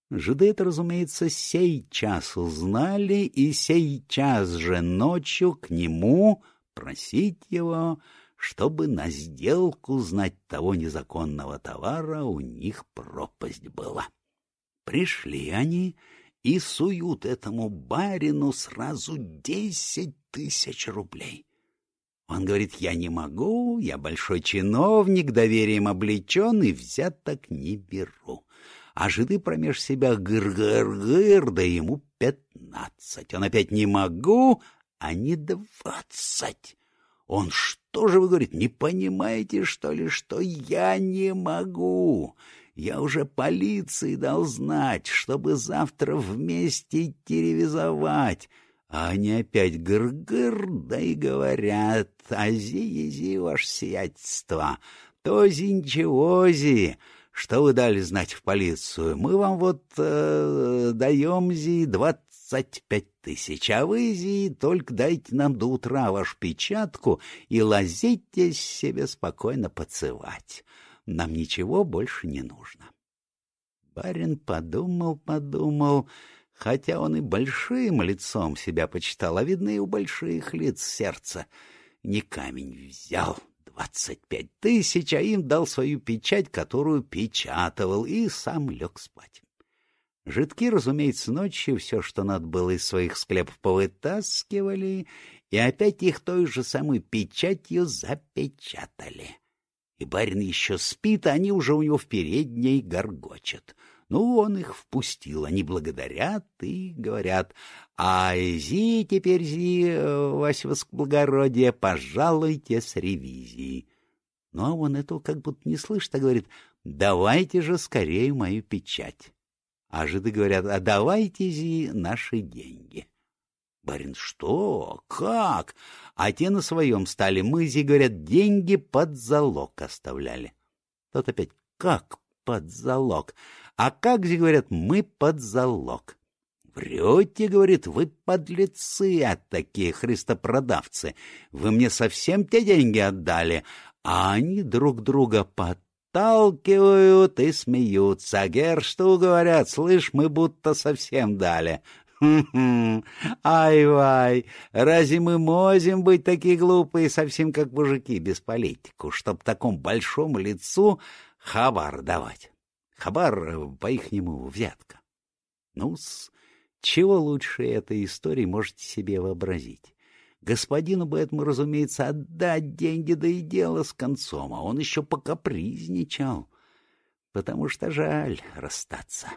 Жиды это, разумеется, сей час узнали, и сей час же ночью к нему просить его, чтобы на сделку знать того незаконного товара у них пропасть была. Пришли они и суют этому барину сразу десять тысяч рублей. Он говорит, я не могу, я большой чиновник, доверием облечен и взяток не беру. А жиды промеж себя гыр-гыр-гыр, да ему пятнадцать. Он опять не могу, а не двадцать. Он что же, вы, говорит, не понимаете, что ли, что я не могу? Я уже полиции дал знать, чтобы завтра вместе идти ревизовать. А они опять гыр-гыр, да и говорят, ази-язи, ваше сиятельство, то-зи ничего-зи, что вы дали знать в полицию? Мы вам вот э, даем зи двадцать пять тысяч, а вы зи только дайте нам до утра вашу печатку и лазитесь себе спокойно поцевать. Нам ничего больше не нужно. Барин подумал, подумал, хотя он и большим лицом себя почитал, а видно и у больших лиц сердца. Не камень взял, двадцать пять тысяч, а им дал свою печать, которую печатывал, и сам лег спать. Жидки, разумеется, ночью все, что надо было из своих склепов, повытаскивали, и опять их той же самой печатью запечатали и барин еще спит, а они уже у него в передней горгочат. Ну, он их впустил, они благодарят и говорят, а зи теперь зи, ваше благородие, пожалуйте с ревизией. Ну, а он этого как будто не слышит, а говорит, давайте же скорее мою печать. А жиды говорят, а давайте зи наши деньги. Барин, что? Как? А те на своем стали. Мы, зи, говорят, деньги под залог оставляли. Тот опять, как под залог? А как, зи, говорят, мы под залог? Врете, говорит, вы подлецы от такие христопродавцы. Вы мне совсем те деньги отдали, а они друг друга подталкивают и смеются. Гер, что говорят, слышь, мы будто совсем дали. Ай-вай, разве мы можем быть такие глупые, совсем как мужики, без политику, чтоб такому большому лицу хабар давать? Хабар, по-ихнему, взятка. Ну-с, чего лучше этой истории можете себе вообразить? Господину бы этому, разумеется, отдать деньги, да и дело с концом, а он еще покапризничал, потому что жаль расстаться.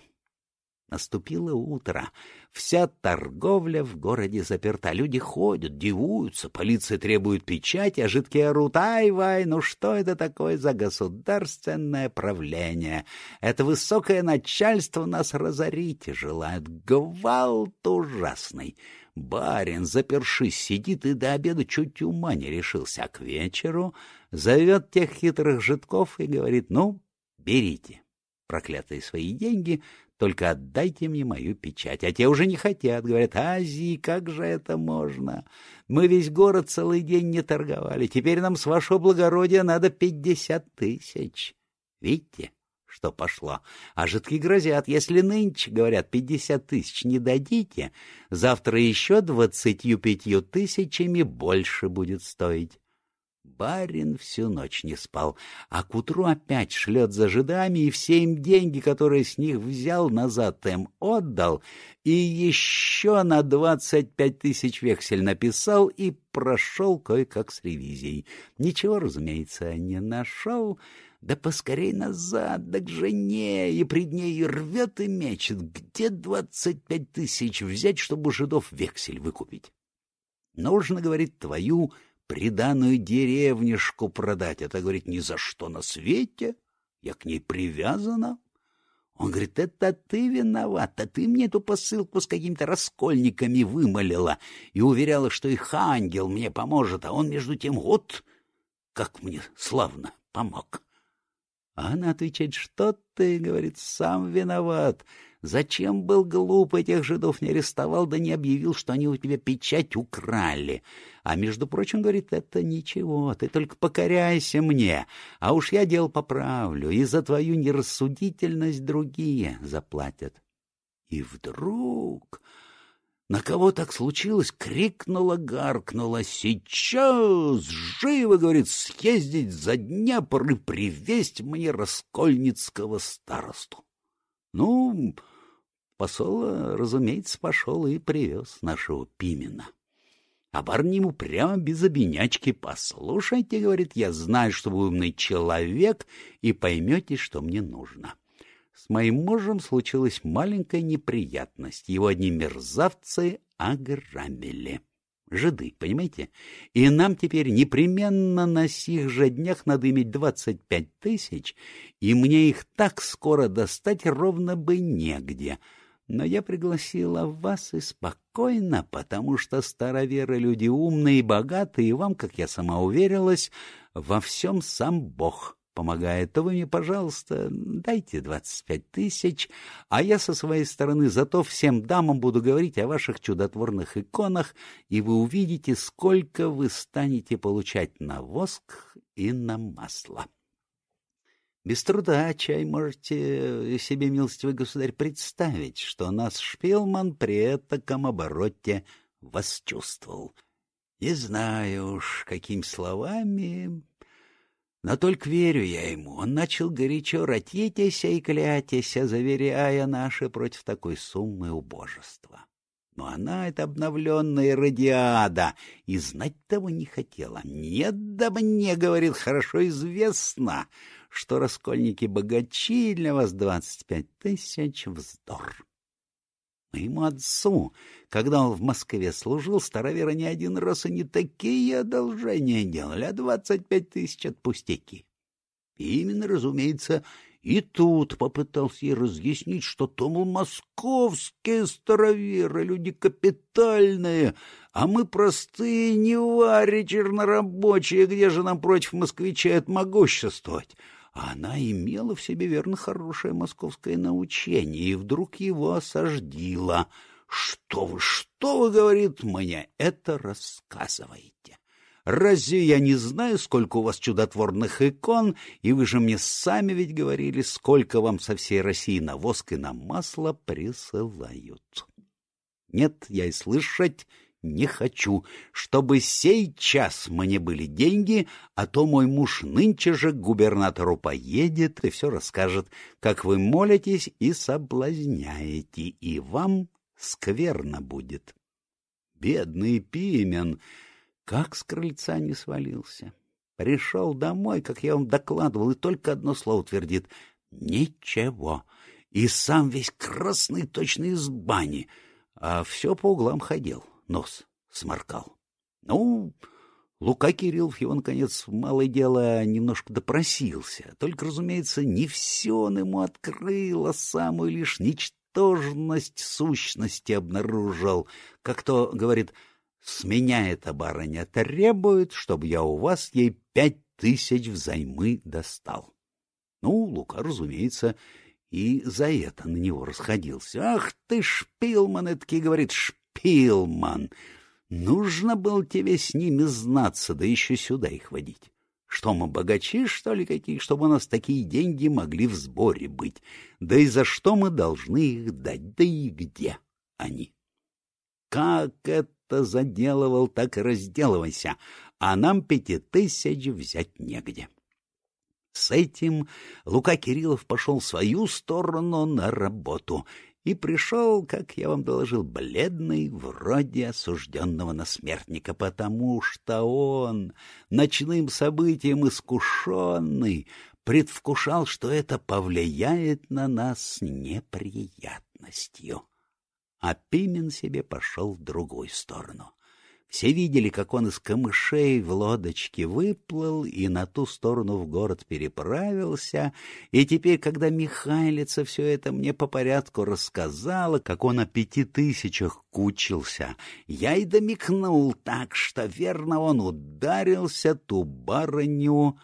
Наступило утро. Вся торговля в городе заперта. Люди ходят, дивуются, полиция требует печати, а жидки орут. Ай-вай, ну что это такое за государственное правление? Это высокое начальство нас разорить желает. Гвалт ужасный. Барин, запершись, сидит и до обеда чуть ума не решился, а к вечеру зовет тех хитрых жидков и говорит, ну, берите проклятые свои деньги, только отдайте мне мою печать. А те уже не хотят, говорят, Ази, как же это можно? Мы весь город целый день не торговали, теперь нам с вашего благородия надо пятьдесят тысяч. Видите, что пошло? А жидки грозят, если нынче, говорят, пятьдесят тысяч не дадите, завтра еще двадцатью пятью тысячами больше будет стоить. Барин всю ночь не спал, а к утру опять шлет за жидами, и все им деньги, которые с них взял, назад им отдал, и еще на двадцать пять тысяч вексель написал и прошел кое-как с ревизией. Ничего, разумеется, не нашел, да поскорей назад, да к жене, и пред ней рвет и мечет. Где двадцать пять тысяч взять, чтобы у жидов вексель выкупить? Нужно, говорит, твою приданную деревнишку продать. Это, говорит, ни за что на свете. Я к ней привязана. Он говорит, это ты виновата, ты мне эту посылку с какими-то раскольниками вымолила и уверяла, что их ангел мне поможет, а он, между тем, вот как мне славно помог. А она отвечает, что ты, говорит, сам виноват. Зачем был глуп, этих жидов не арестовал, да не объявил, что они у тебя печать украли. А, между прочим, говорит, это ничего, ты только покоряйся мне, а уж я дел поправлю, и за твою нерассудительность другие заплатят. И вдруг... На кого так случилось, крикнула, гаркнула. «Сейчас! Живо, — говорит, — съездить за Днепр и привезть мне раскольницкого старосту!» Ну, Посол, разумеется, пошел и привез нашего Пимена. А барни ему прямо без обинячки «Послушайте, — говорит, — я знаю, что вы умный человек и поймете, что мне нужно». С моим мужем случилась маленькая неприятность. Его одни мерзавцы ограбили. Жиды, понимаете? И нам теперь непременно на сих же днях надо иметь двадцать пять тысяч, и мне их так скоро достать ровно бы негде — но я пригласила вас и спокойно, потому что староверы люди умные и богатые, и вам, как я сама уверилась, во всем сам Бог помогает, то вы мне, пожалуйста, дайте двадцать пять тысяч, а я со своей стороны зато всем дамам буду говорить о ваших чудотворных иконах, и вы увидите, сколько вы станете получать на воск и на масло. Без труда, чай, можете себе, милостивый государь, представить, что нас Шпилман при этом обороте восчувствовал. Не знаю уж, какими словами, но только верю я ему. Он начал горячо ратитеся и клятеся, заверяя наши против такой суммы убожества. Но она, эта обновленная радиада, и знать того не хотела. «Нет, да мне, — говорит, — хорошо известно, что раскольники-богачи для вас двадцать пять тысяч — вздор. Моему отцу, когда он в Москве служил, староверы не один раз и не такие одолжения делали, а двадцать пять тысяч от пустяки. И именно, разумеется, и тут попытался ей разъяснить, что то, мол, московские староверы, люди капитальные, а мы простые невари чернорабочие, где же нам против москвичей отмогуществовать? Она имела в себе, верно, хорошее московское научение, и вдруг его осаждила. «Что вы, что вы, — говорит, — мне это рассказываете? Разве я не знаю, сколько у вас чудотворных икон, и вы же мне сами ведь говорили, сколько вам со всей России на воск и на масло присылают?» Нет, я и слышать не хочу, чтобы сей час мне были деньги, а то мой муж нынче же к губернатору поедет и все расскажет, как вы молитесь и соблазняете, и вам скверно будет. Бедный Пимен, как с крыльца не свалился. Пришел домой, как я вам докладывал, и только одно слово твердит — ничего. и сам весь красный точно из бани, а все по углам ходил, нос сморкал. Ну, Лука Кириллов его, наконец, малое дело, немножко допросился. Только, разумеется, не все он ему открыл, а самую лишь ничтожность сущности обнаружил. Как то, говорит, с меня эта барыня требует, чтобы я у вас ей пять тысяч взаймы достал. Ну, Лука, разумеется, и за это на него расходился. «Ах ты, шпилман!» — это говорит, «шпилман!» Нужно было тебе с ними знаться, да еще сюда их водить. Что мы, богачи, что ли, какие, чтобы у нас такие деньги могли в сборе быть? Да и за что мы должны их дать? Да и где они? Как это заделывал, так и разделывайся, а нам пяти тысяч взять негде. С этим Лука Кириллов пошел в свою сторону на работу и пришел, как я вам доложил, бледный, вроде осужденного на смертника, потому что он, ночным событием искушенный, предвкушал, что это повлияет на нас неприятностью. А Пимен себе пошел в другую сторону. Все видели, как он из камышей в лодочке выплыл и на ту сторону в город переправился, и теперь, когда Михайлица все это мне по порядку рассказала, как он о пяти тысячах кучился, я и домикнул так, что верно он ударился ту барыню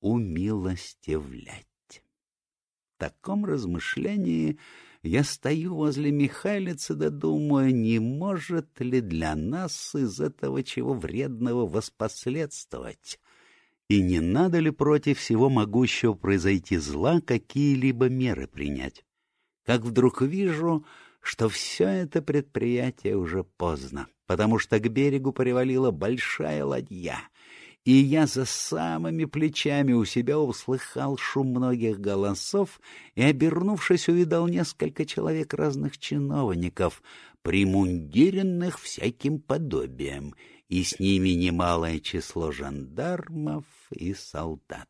умилостивлять. В таком размышлении я стою возле Михайлицы да думаю, не может ли для нас из этого чего вредного воспоследствовать? И не надо ли против всего могущего произойти зла какие-либо меры принять? Как вдруг вижу, что все это предприятие уже поздно, потому что к берегу привалила большая ладья — и я за самыми плечами у себя услыхал шум многих голосов и, обернувшись, увидал несколько человек разных чиновников, примундиренных всяким подобием, и с ними немалое число жандармов и солдат.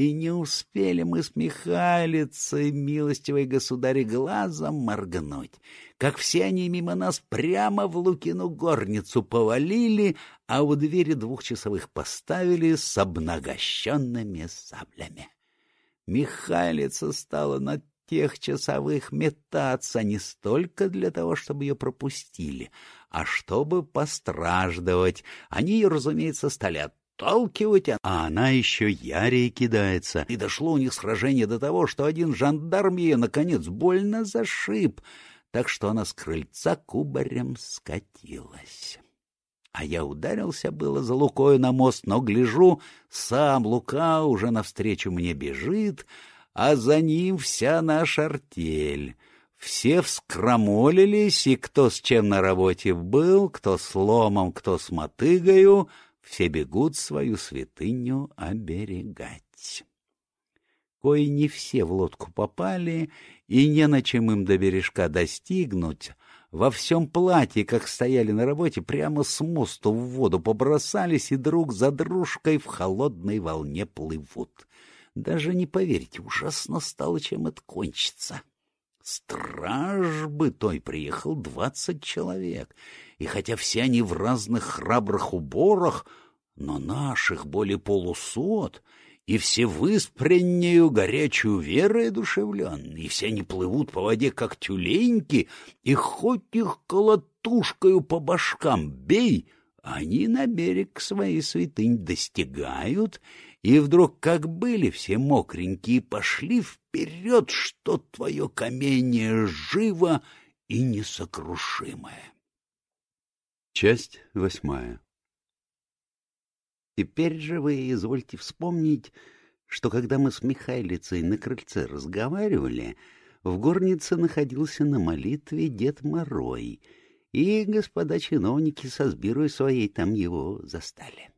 И не успели мы с Михайлицей, милостивой государь, глазом моргнуть, как все они мимо нас прямо в Лукину горницу повалили, а у двери двухчасовых поставили с обнагощенными саблями. Михайлица стала на тех часовых метаться не столько для того, чтобы ее пропустили, а чтобы постраждывать. Они ее, разумеется, стали отталкивать, а она еще ярее кидается. И дошло у них сражение до того, что один жандарм ее, наконец, больно зашиб, так что она с крыльца кубарем скатилась. А я ударился было за Лукою на мост, но гляжу, сам Лука уже навстречу мне бежит, а за ним вся наша артель. Все вскромолились, и кто с чем на работе был, кто с ломом, кто с мотыгою — все бегут свою святыню оберегать. Кои не все в лодку попали, и не на чем им до бережка достигнуть, во всем платье, как стояли на работе, прямо с мосту в воду побросались и друг за дружкой в холодной волне плывут. Даже не поверите, ужасно стало, чем это кончится. Страж бы той приехал двадцать человек, и хотя все они в разных храбрых уборах, но наших более полусот, и все выспреннею горячую верой одушевленны, и все они плывут по воде, как тюленьки, и хоть их колотушкою по башкам бей, они на берег своей святынь достигают, и вдруг, как были все мокренькие, пошли вперед, что твое каменье живо и несокрушимое. Часть восьмая Теперь же вы извольте вспомнить, что когда мы с Михайлицей на крыльце разговаривали, в горнице находился на молитве Дед Морой, и господа чиновники со сбирой своей там его застали.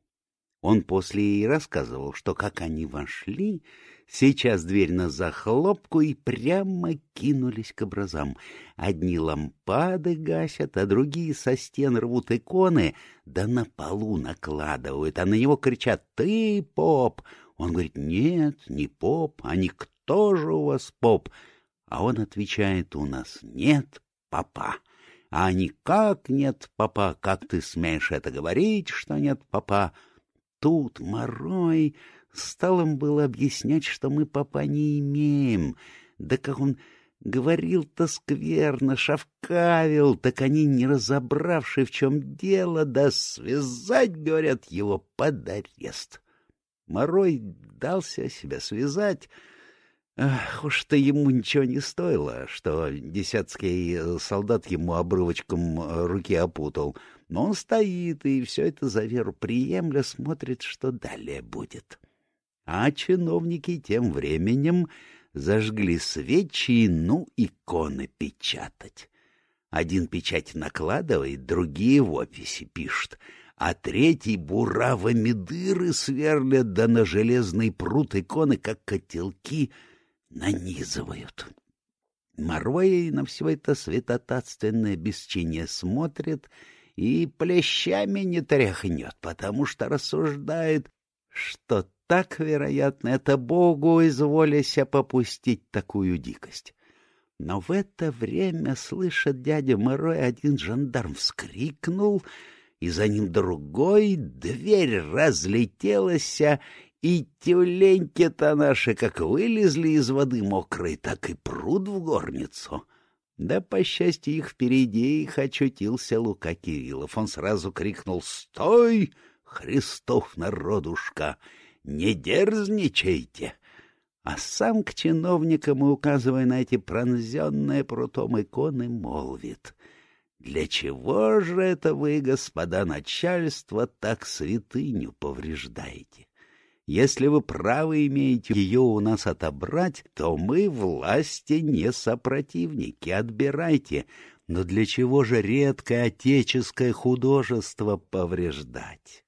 Он после и рассказывал, что как они вошли, сейчас дверь на захлопку и прямо кинулись к образам. Одни лампады гасят, а другие со стен рвут иконы, да на полу накладывают, а на него кричат «Ты, поп!» Он говорит «Нет, не поп, а никто же у вас поп!» А он отвечает, у нас нет папа. А они, как нет папа, как ты смеешь это говорить, что нет папа? Тут Морой стал им было объяснять, что мы папа не имеем. Да как он говорил-то скверно, шавкавил, так они, не разобравши, в чем дело, да связать, говорят, его под арест. Морой дался себя связать, Ах, уж-то ему ничего не стоило, что десятский солдат ему обрывочком э, руки опутал. Но он стоит и все это за веру приемля смотрит, что далее будет. А чиновники тем временем зажгли свечи, ну, иконы печатать. Один печать накладывает, другие в описи пишут, а третий буравами дыры сверлят, да на железный пруд иконы, как котелки — нанизывают. Морой на все это святотатственное бесчиние смотрит и плещами не тряхнет, потому что рассуждает, что так, вероятно, это Богу изволяся попустить такую дикость. Но в это время, слышит дядя Морой, один жандарм вскрикнул, и за ним другой, дверь разлетелась, и тюленьки-то наши как вылезли из воды мокрой, так и прут в горницу. Да, по счастью, их впереди их очутился Лука Кириллов. Он сразу крикнул «Стой, Христов народушка! Не дерзничайте!» А сам к чиновникам и, указывая на эти пронзенные прутом иконы, молвит «Для чего же это вы, господа начальство, так святыню повреждаете?» Если вы право имеете ее у нас отобрать, то мы власти не сопротивники, отбирайте. Но для чего же редкое отеческое художество повреждать?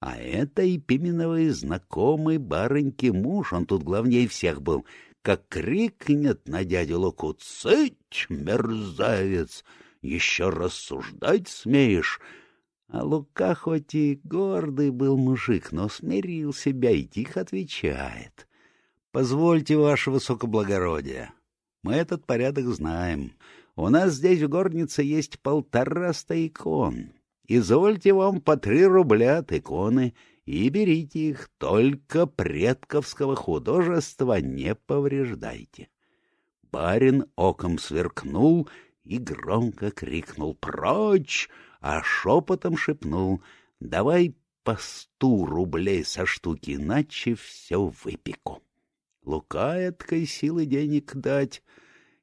А это и Пименовый знакомый барыньки муж, он тут главнее всех был, как крикнет на дядю Луку «Цыть, мерзавец! Еще рассуждать смеешь!» А Лука хоть и гордый был мужик, но смирил себя и тихо отвечает. — Позвольте, ваше высокоблагородие, мы этот порядок знаем. У нас здесь в горнице есть полтораста икон. Извольте вам по три рубля от иконы и берите их, только предковского художества не повреждайте. Барин оком сверкнул и громко крикнул «Прочь! А шепотом шепнул «Давай по сто рублей со штуки, иначе все выпеку». Лука эткой силы денег дать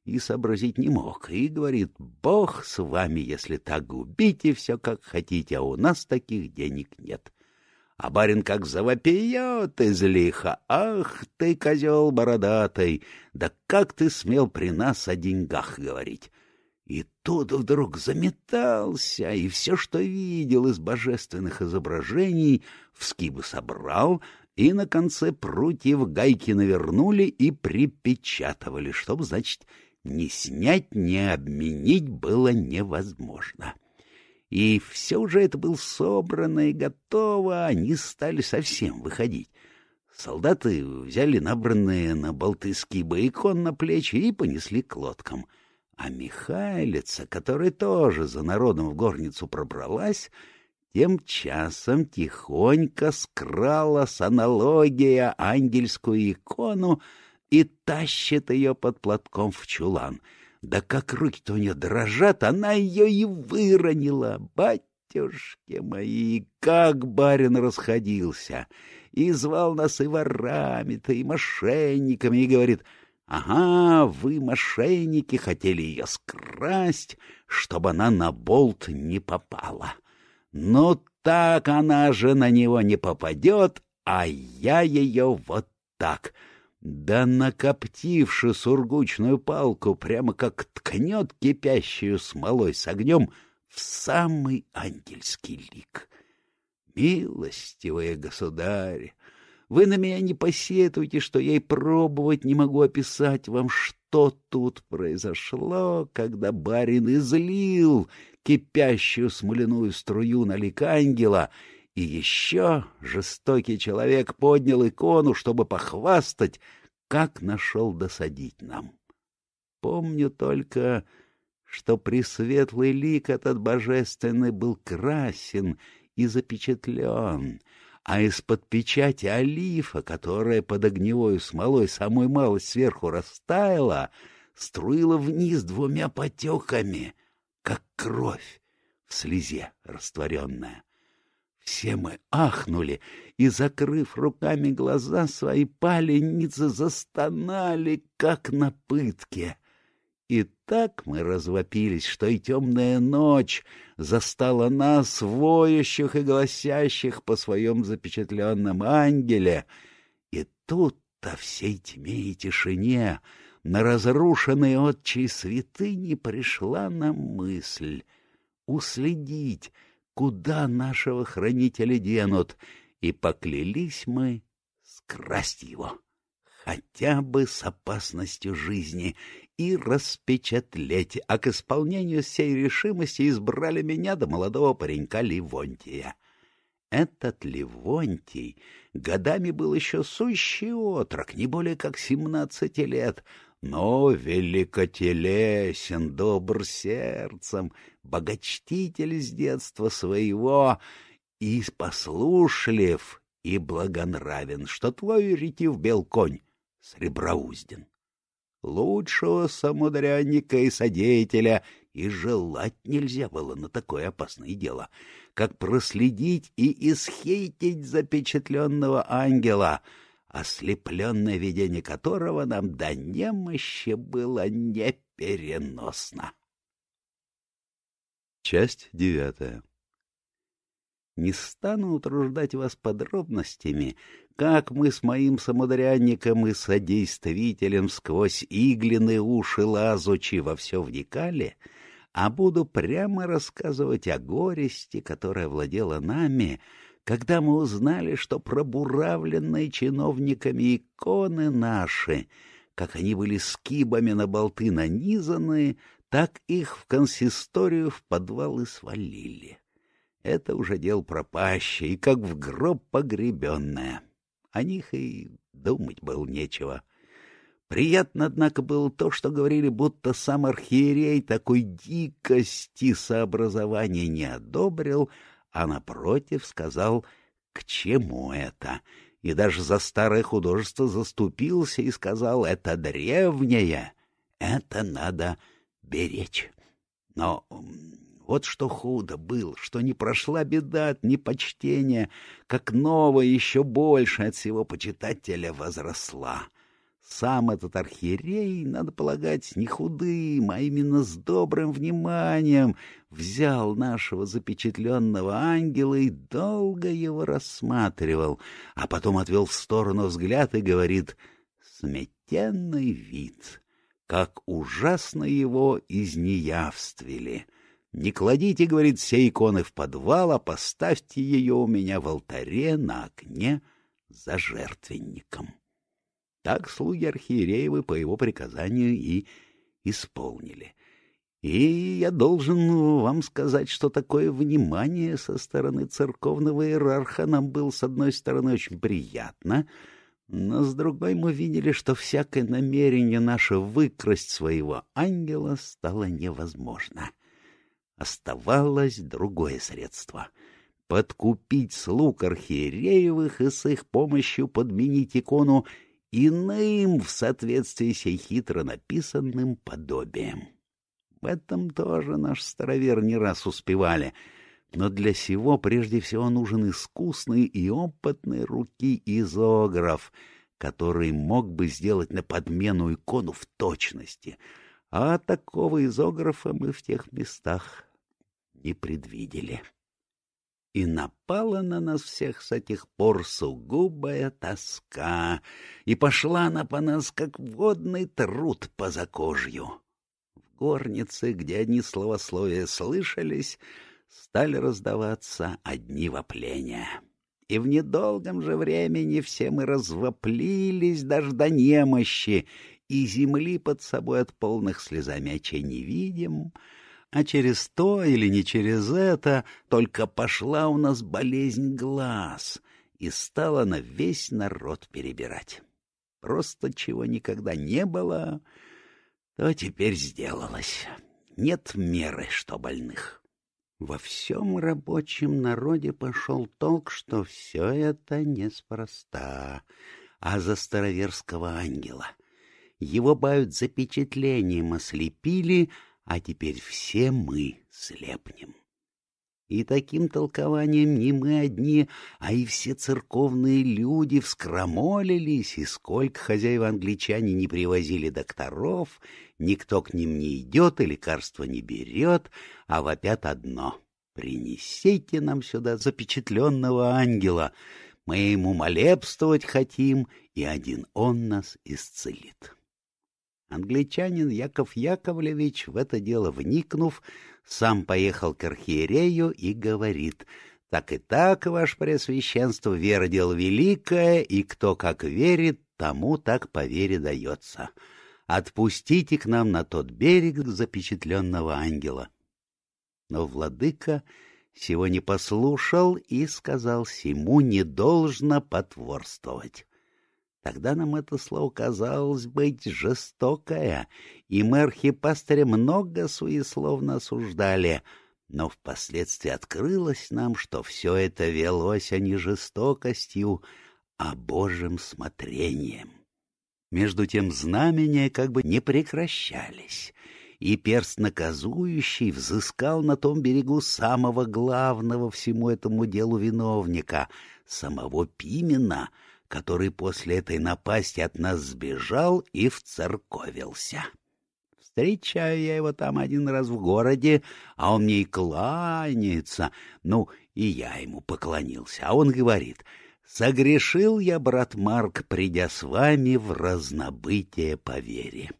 и сообразить не мог, и говорит, «Бог с вами, если так губите все, как хотите, а у нас таких денег нет». А барин как завопиет из лиха. «Ах ты, козел бородатый! Да как ты смел при нас о деньгах говорить? И тут вдруг заметался, и все, что видел из божественных изображений, в скибы собрал, и на конце прутьев гайки навернули и припечатывали, чтобы, значит, ни снять, ни обменить было невозможно. И все уже это было собрано и готово, они стали совсем выходить. Солдаты взяли набранные на болты скибы икон на плечи и понесли к лодкам — а Михайлица, которая тоже за народом в горницу пробралась, тем часом тихонько скрала с аналогия ангельскую икону и тащит ее под платком в чулан. Да как руки-то у нее дрожат, она ее и выронила. Батюшки мои, как барин расходился! И звал нас и ворами-то, и мошенниками, и говорит — Ага, вы, мошенники, хотели ее скрасть, чтобы она на болт не попала. Ну так она же на него не попадет, а я ее вот так. Да накоптивши сургучную палку, прямо как ткнет кипящую смолой с огнем в самый ангельский лик. Милостивые государи! Вы на меня не посетуйте, что я и пробовать не могу описать вам, что тут произошло, когда барин излил кипящую смоляную струю на лик ангела, и еще жестокий человек поднял икону, чтобы похвастать, как нашел досадить нам. помню только, что пресветлый лик этот божественный был красен и запечатлен, а из-под печати олифа, которая под огневой смолой самой малость сверху растаяла, струила вниз двумя потеками, как кровь в слезе растворенная. Все мы ахнули и, закрыв руками глаза, свои паленицы застонали, как на пытке. И так мы развопились, что и темная ночь застала нас, воющих и гласящих по своем запечатленном ангеле. И тут-то всей тьме и тишине на разрушенной отчей святыни пришла нам мысль уследить, куда нашего хранителя денут, и поклялись мы скрасть его, хотя бы с опасностью жизни, и распечатлеть, а к исполнению сей решимости избрали меня до молодого паренька Ливонтия. Этот Ливонтий годами был еще сущий отрок, не более как семнадцати лет, но великотелесен, добр сердцем, богочтитель с детства своего, и послушлив, и благонравен, что твой ретив бел конь среброузден. Лучшего самудряника и содеятеля и желать нельзя было на такое опасное дело, как проследить и исхейтить запечатленного ангела, ослепленное видение которого нам до немощи было непереносно. Часть девятая Не стану утруждать вас подробностями, как мы с моим самудрянником и содействителем сквозь иглины уши лазучи во все вникали, а буду прямо рассказывать о горести, которая владела нами, когда мы узнали, что пробуравленные чиновниками иконы наши, как они были скибами на болты нанизаны, так их в консисторию в подвал и свалили. Это уже дел пропащее, и как в гроб погребенное. О них и думать было нечего. Приятно, однако, было то, что говорили, будто сам архиерей такой дикости сообразования не одобрил, а, напротив, сказал, к чему это, и даже за старое художество заступился и сказал, это древнее, это надо беречь. Но вот что худо был, что не прошла беда от непочтения, как новое еще больше от всего почитателя возросла. Сам этот архиерей, надо полагать, не худым, а именно с добрым вниманием взял нашего запечатленного ангела и долго его рассматривал, а потом отвел в сторону взгляд и говорит «Сметенный вид, как ужасно его изнеявствили». Не кладите, говорит, все иконы в подвал, а поставьте ее у меня в алтаре на окне за жертвенником. Так слуги архиереевы по его приказанию и исполнили. И я должен вам сказать, что такое внимание со стороны церковного иерарха нам было, с одной стороны, очень приятно, но с другой мы видели, что всякое намерение наше выкрасть своего ангела стало невозможно. Оставалось другое средство — подкупить слуг архиереевых и с их помощью подменить икону иным в соответствии с хитро написанным подобием. В этом тоже наш старовер не раз успевали, но для сего прежде всего нужен искусный и опытный руки изограф, который мог бы сделать на подмену икону в точности, а такого изографа мы в тех местах не предвидели и напала на нас всех с этих пор сугубая тоска, и пошла она по нас, как водный труд по закожью. В горнице, где одни словословия слышались, стали раздаваться одни вопления. И в недолгом же времени все мы развоплились даже до немощи, и земли под собой от полных слезомячей не видим, а через то или не через это только пошла у нас болезнь глаз, и стала на весь народ перебирать. Просто чего никогда не было, то теперь сделалось. Нет меры, что больных. Во всем рабочем народе пошел толк, что все это неспроста, а за староверского ангела. Его бают запечатлением ослепили, а теперь все мы слепнем. И таким толкованием не мы одни, а и все церковные люди вскромолились, и сколько хозяева-англичане не привозили докторов, никто к ним не идет и лекарства не берет, а вопят одно — принесите нам сюда запечатленного ангела, мы ему молебствовать хотим, и один он нас исцелит. Англичанин Яков Яковлевич, в это дело вникнув, сам поехал к архиерею и говорит, «Так и так, ваше Преосвященство, вера дело великое, и кто как верит, тому так по вере дается. Отпустите к нам на тот берег запечатленного ангела». Но владыка сего не послушал и сказал, «Сему не должно потворствовать». Тогда нам это слово казалось быть жестокое, и мы архипастыря много суесловно осуждали, но впоследствии открылось нам, что все это велось, а не жестокостью, а Божьим смотрением. Между тем знамения как бы не прекращались, и перст наказующий взыскал на том берегу самого главного всему этому делу виновника, самого Пимена — который после этой напасти от нас сбежал и вцерковился. Встречаю я его там один раз в городе, а он мне и кланяется. Ну, и я ему поклонился, а он говорит, «Согрешил я, брат Марк, придя с вами в разнобытие по вере».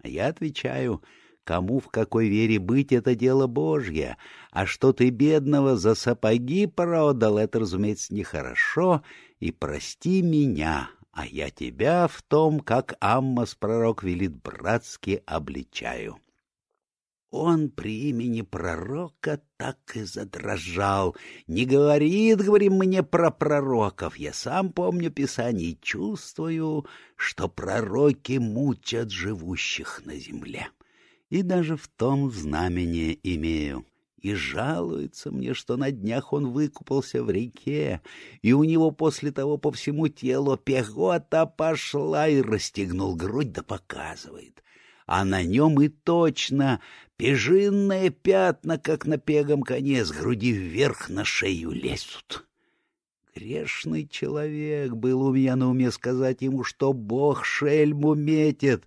А я отвечаю, кому в какой вере быть — это дело Божье, а что ты бедного за сапоги продал, это, разумеется, нехорошо, и прости меня, а я тебя в том, как Аммос пророк велит братски, обличаю. Он при имени пророка так и задрожал. Не говорит, говорим, мне про пророков. Я сам помню Писание и чувствую, что пророки мучат живущих на земле. И даже в том знамение имею и жалуется мне, что на днях он выкупался в реке, и у него после того по всему телу пехота пошла и расстегнул грудь да показывает. А на нем и точно пежинные пятна, как на пегом коне, с груди вверх на шею лезут. Грешный человек был у меня на уме сказать ему, что Бог шельму метит,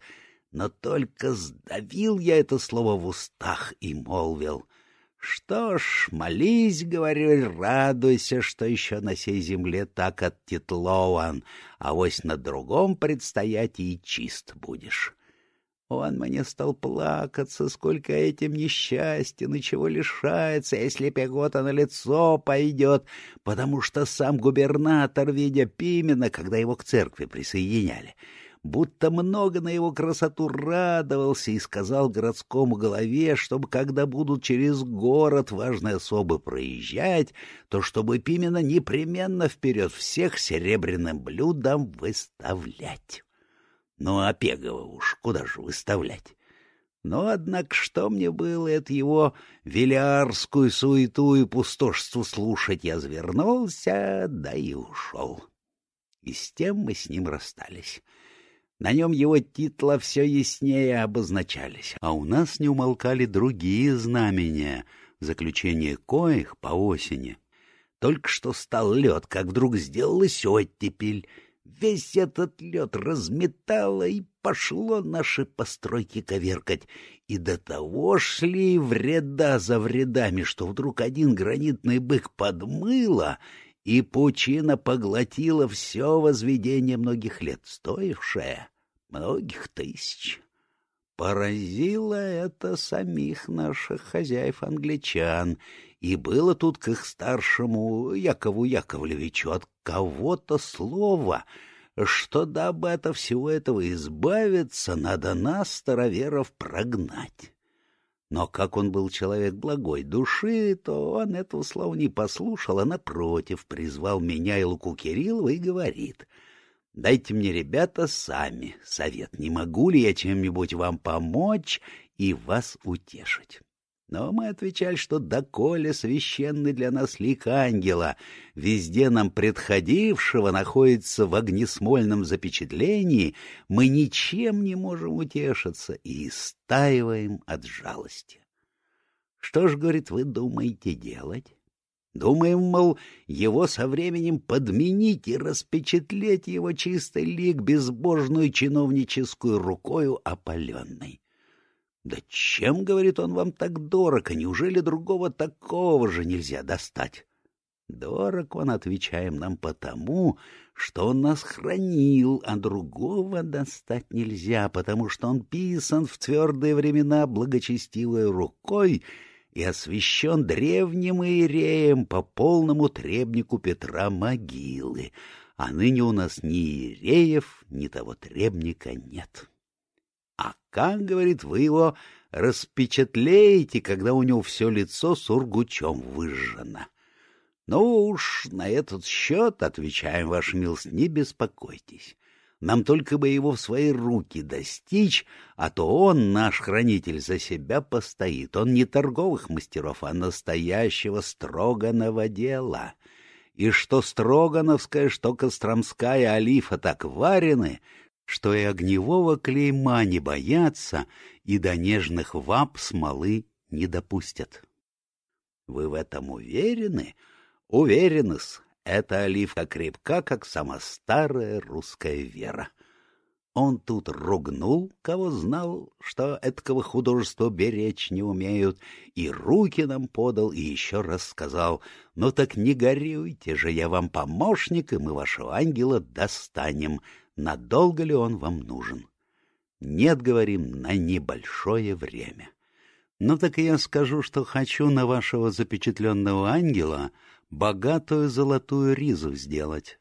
но только сдавил я это слово в устах и молвил — что ж, молись, говорю, радуйся, что еще на сей земле так оттетлован, а вось на другом предстоять и чист будешь. Он мне стал плакаться, сколько этим несчастья, чего лишается, если пегота на лицо пойдет, потому что сам губернатор, видя Пимена, когда его к церкви присоединяли, будто много на его красоту радовался и сказал городскому голове, чтобы, когда будут через город важные особы проезжать, то чтобы Пимена непременно вперед всех серебряным блюдом выставлять. Ну, а Пегова уж куда же выставлять? Но, однако, что мне было это его велиарскую суету и пустошству слушать, я завернулся, да и ушел. И с тем мы с ним расстались. На нем его титла все яснее обозначались, а у нас не умолкали другие знамения, заключение коих по осени. Только что стал лед, как вдруг сделалась оттепель. Весь этот лед разметало и пошло наши постройки коверкать. И до того шли вреда за вредами, что вдруг один гранитный бык подмыло — и пучина поглотила все возведение многих лет, стоившее многих тысяч. Поразило это самих наших хозяев-англичан, и было тут к их старшему Якову Яковлевичу от кого-то слово, что дабы от всего этого избавиться, надо нас, староверов, прогнать. Но как он был человек благой души, то он этого слова не послушал, а напротив призвал меня и Луку Кириллова и говорит — Дайте мне, ребята, сами совет, не могу ли я чем-нибудь вам помочь и вас утешить. Но мы отвечали, что доколе священный для нас лик ангела, везде нам предходившего, находится в огнесмольном запечатлении, мы ничем не можем утешиться и истаиваем от жалости. Что ж, говорит, вы думаете делать? Думаем, мол, его со временем подменить и распечатлеть его чистый лик безбожную чиновническую рукою опаленной. Да чем, говорит он, вам так дорого? Неужели другого такого же нельзя достать? Дорог он, отвечаем нам потому, что он нас хранил, а другого достать нельзя, потому что он писан в твердые времена благочестивой рукой и освящен древним иереем по полному требнику Петра могилы, а ныне у нас ни иереев, ни того требника нет. А как, говорит, вы его распечатлеете, когда у него все лицо сургучом выжжено? Ну уж на этот счет, отвечаем, ваш милость, не беспокойтесь. Нам только бы его в свои руки достичь, а то он, наш хранитель, за себя постоит. Он не торговых мастеров, а настоящего строганого дела. И что строгановская, что костромская олифа так варены, что и огневого клейма не боятся, и до нежных вап смолы не допустят. Вы в этом уверены? Уверены-с, эта оливка крепка, как сама старая русская вера. Он тут ругнул, кого знал, что этого художества беречь не умеют, и руки нам подал, и еще раз сказал, «Ну так не горюйте же, я вам помощник, и мы вашего ангела достанем. Надолго ли он вам нужен?» «Нет, — говорим, — на небольшое время». «Ну так я скажу, что хочу на вашего запечатленного ангела богатую золотую ризу сделать.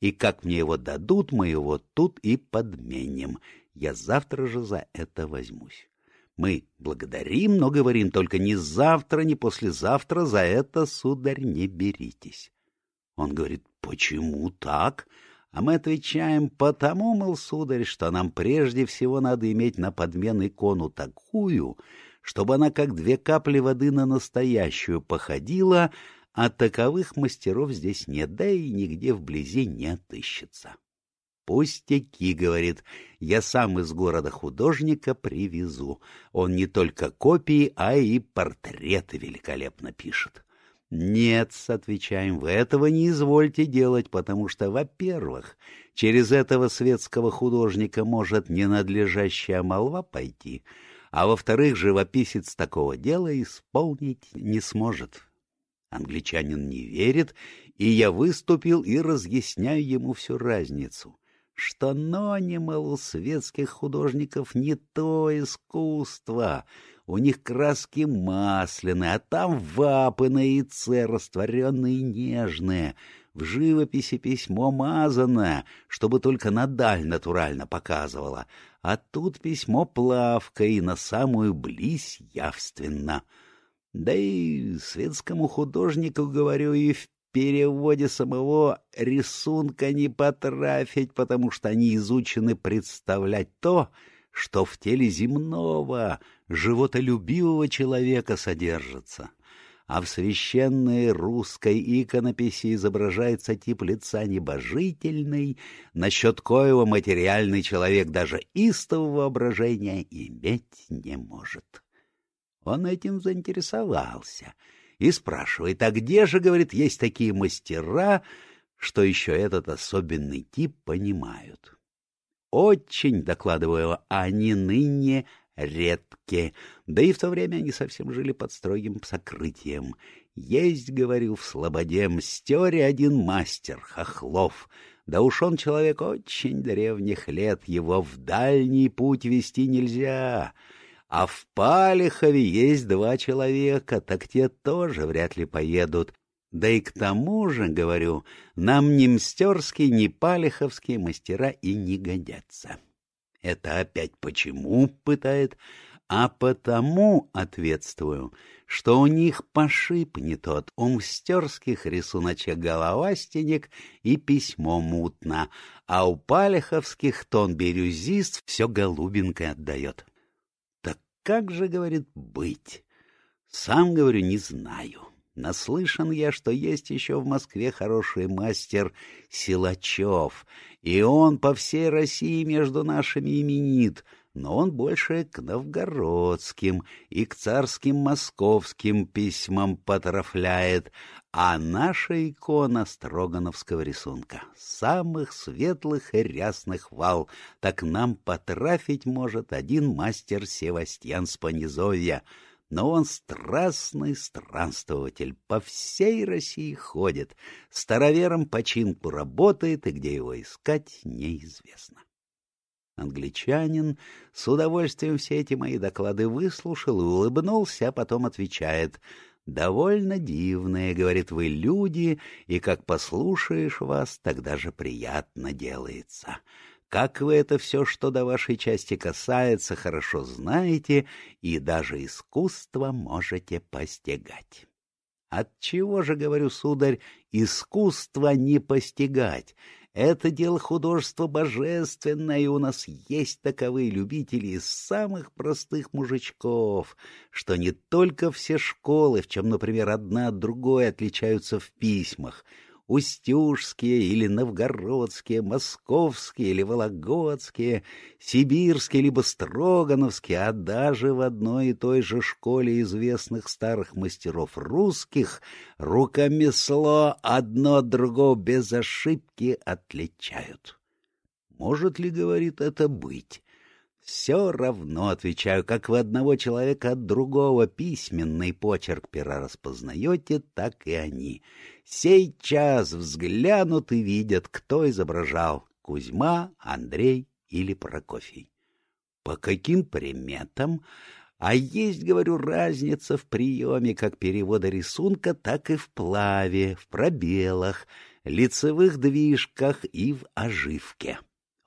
И как мне его дадут, мы его тут и подменим. Я завтра же за это возьмусь. Мы благодарим, но говорим только ни завтра, ни послезавтра за это, сударь, не беритесь. Он говорит, почему так? А мы отвечаем, потому, мол, сударь, что нам прежде всего надо иметь на подмен икону такую, чтобы она как две капли воды на настоящую походила, а таковых мастеров здесь нет, да и нигде вблизи не отыщется. «Пустяки», — говорит, — «я сам из города художника привезу. Он не только копии, а и портреты великолепно пишет». «Нет», — отвечаем, — «вы этого не извольте делать, потому что, во-первых, через этого светского художника может ненадлежащая молва пойти, а во-вторых, живописец такого дела исполнить не сможет». Англичанин не верит, и я выступил и разъясняю ему всю разницу, что нонимал у светских художников не то искусство, у них краски масляные, а там вапы на яйце растворенные нежные, в живописи письмо мазано, чтобы только на даль натурально показывало, а тут письмо плавка и на самую близь явственно. Да и светскому художнику, говорю, и в переводе самого рисунка не потрафить, потому что они изучены представлять то, что в теле земного, животолюбивого человека содержится. А в священной русской иконописи изображается тип лица небожительный, насчет коего материальный человек даже истого воображения иметь не может. Он этим заинтересовался и спрашивает, а где же, говорит, есть такие мастера, что еще этот особенный тип понимают. Очень, докладываю, они ныне редкие, да и в то время они совсем жили под строгим сокрытием. Есть, говорю, в Слободе мстере один мастер, Хохлов, да уж он человек очень древних лет, его в дальний путь вести нельзя, а в Палихове есть два человека, так те тоже вряд ли поедут. Да и к тому же, говорю, нам ни мстерские, ни палиховские мастера и не годятся. Это опять почему, пытает, а потому ответствую, что у них пошиб не тот, у мстерских рисуночек головастенек и письмо мутно, а у палеховских тон бирюзист все голубенькой отдает. Как же, говорит, быть? Сам, говорю, не знаю. Наслышан я, что есть еще в Москве хороший мастер Силачев, и он по всей России между нашими именит — но он больше к новгородским и к царским московским письмам потрафляет, а наша икона строгановского рисунка, самых светлых и рясных вал, так нам потрафить может один мастер Севастьян с но он страстный странствователь, по всей России ходит, старовером починку работает, и где его искать неизвестно. Англичанин с удовольствием все эти мои доклады выслушал и улыбнулся, а потом отвечает «Довольно дивные, — говорит, — вы люди, и как послушаешь вас, тогда же приятно делается. Как вы это все, что до вашей части касается, хорошо знаете, и даже искусство можете постигать». Отчего же, говорю, сударь, искусство не постигать? Это дело художества божественное, и у нас есть таковые любители из самых простых мужичков, что не только все школы, в чем, например, одна от другой отличаются в письмах — устюжские или новгородские, московские или вологодские, сибирские либо строгановские, а даже в одной и той же школе известных старых мастеров русских рукомесло одно от другого без ошибки отличают. Может ли, говорит, это быть? Все равно, отвечаю, как вы одного человека от другого письменный почерк пера распознаете, так и они. Сей час взглянут и видят, кто изображал — Кузьма, Андрей или Прокофий. По каким приметам? А есть, говорю, разница в приеме как перевода рисунка, так и в плаве, в пробелах, лицевых движках и в оживке.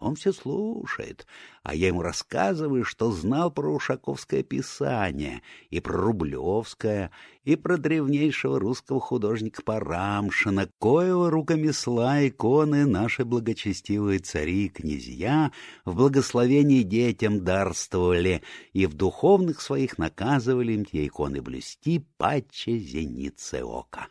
Он все слушает, а я ему рассказываю, что знал про Ушаковское писание, и про Рублевское, и про древнейшего русского художника Парамшина, коего рукомесла иконы наши благочестивые цари и князья в благословении детям дарствовали и в духовных своих наказывали им те иконы блюсти паче зеницы ока.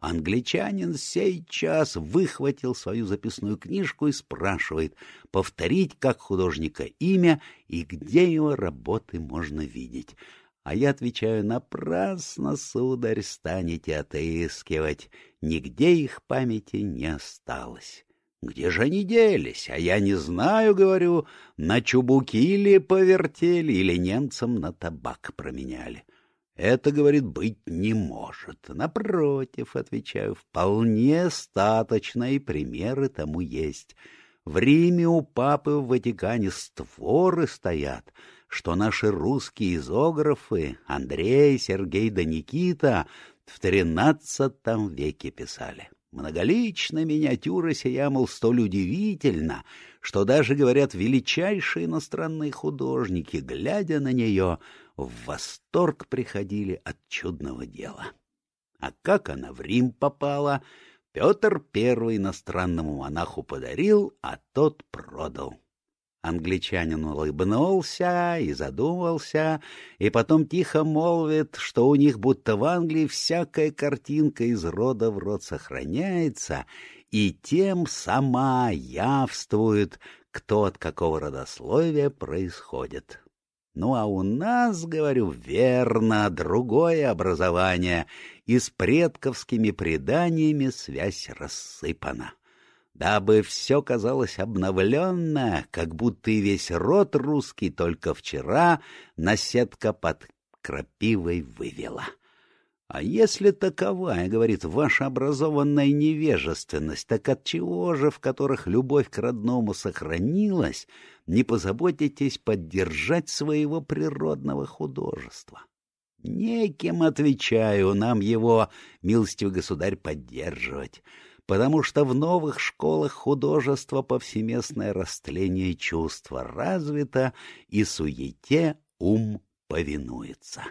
Англичанин сей час выхватил свою записную книжку и спрашивает, повторить как художника имя и где его работы можно видеть. А я отвечаю, напрасно, сударь, станете отыскивать, нигде их памяти не осталось. Где же они делись? А я не знаю, говорю, на чубуки или повертели, или немцам на табак променяли. Это, говорит, быть не может. Напротив, отвечаю, вполне статочно, и примеры тому есть. В Риме у папы в Ватикане створы стоят, что наши русские изографы Андрей, Сергей да Никита в тринадцатом веке писали. Многоличная миниатюра сия, мол, столь удивительна, что даже, говорят, величайшие иностранные художники, глядя на нее, в восторг приходили от чудного дела. А как она в Рим попала, Петр Первый иностранному монаху подарил, а тот продал. Англичанин улыбнулся и задумался, и потом тихо молвит, что у них будто в Англии всякая картинка из рода в род сохраняется, и тем сама явствует, кто от какого родословия происходит. Ну а у нас, говорю, верно, другое образование, и с предковскими преданиями связь рассыпана. Дабы все казалось обновленно, как будто и весь род русский только вчера наседка под крапивой вывела. А если таковая, говорит, ваша образованная невежественность, так от чего же, в которых любовь к родному сохранилась, не позаботитесь поддержать своего природного художества? Неким, отвечаю, нам его, милостивый государь, поддерживать, потому что в новых школах художества повсеместное растление чувства развито, и суете ум повинуется.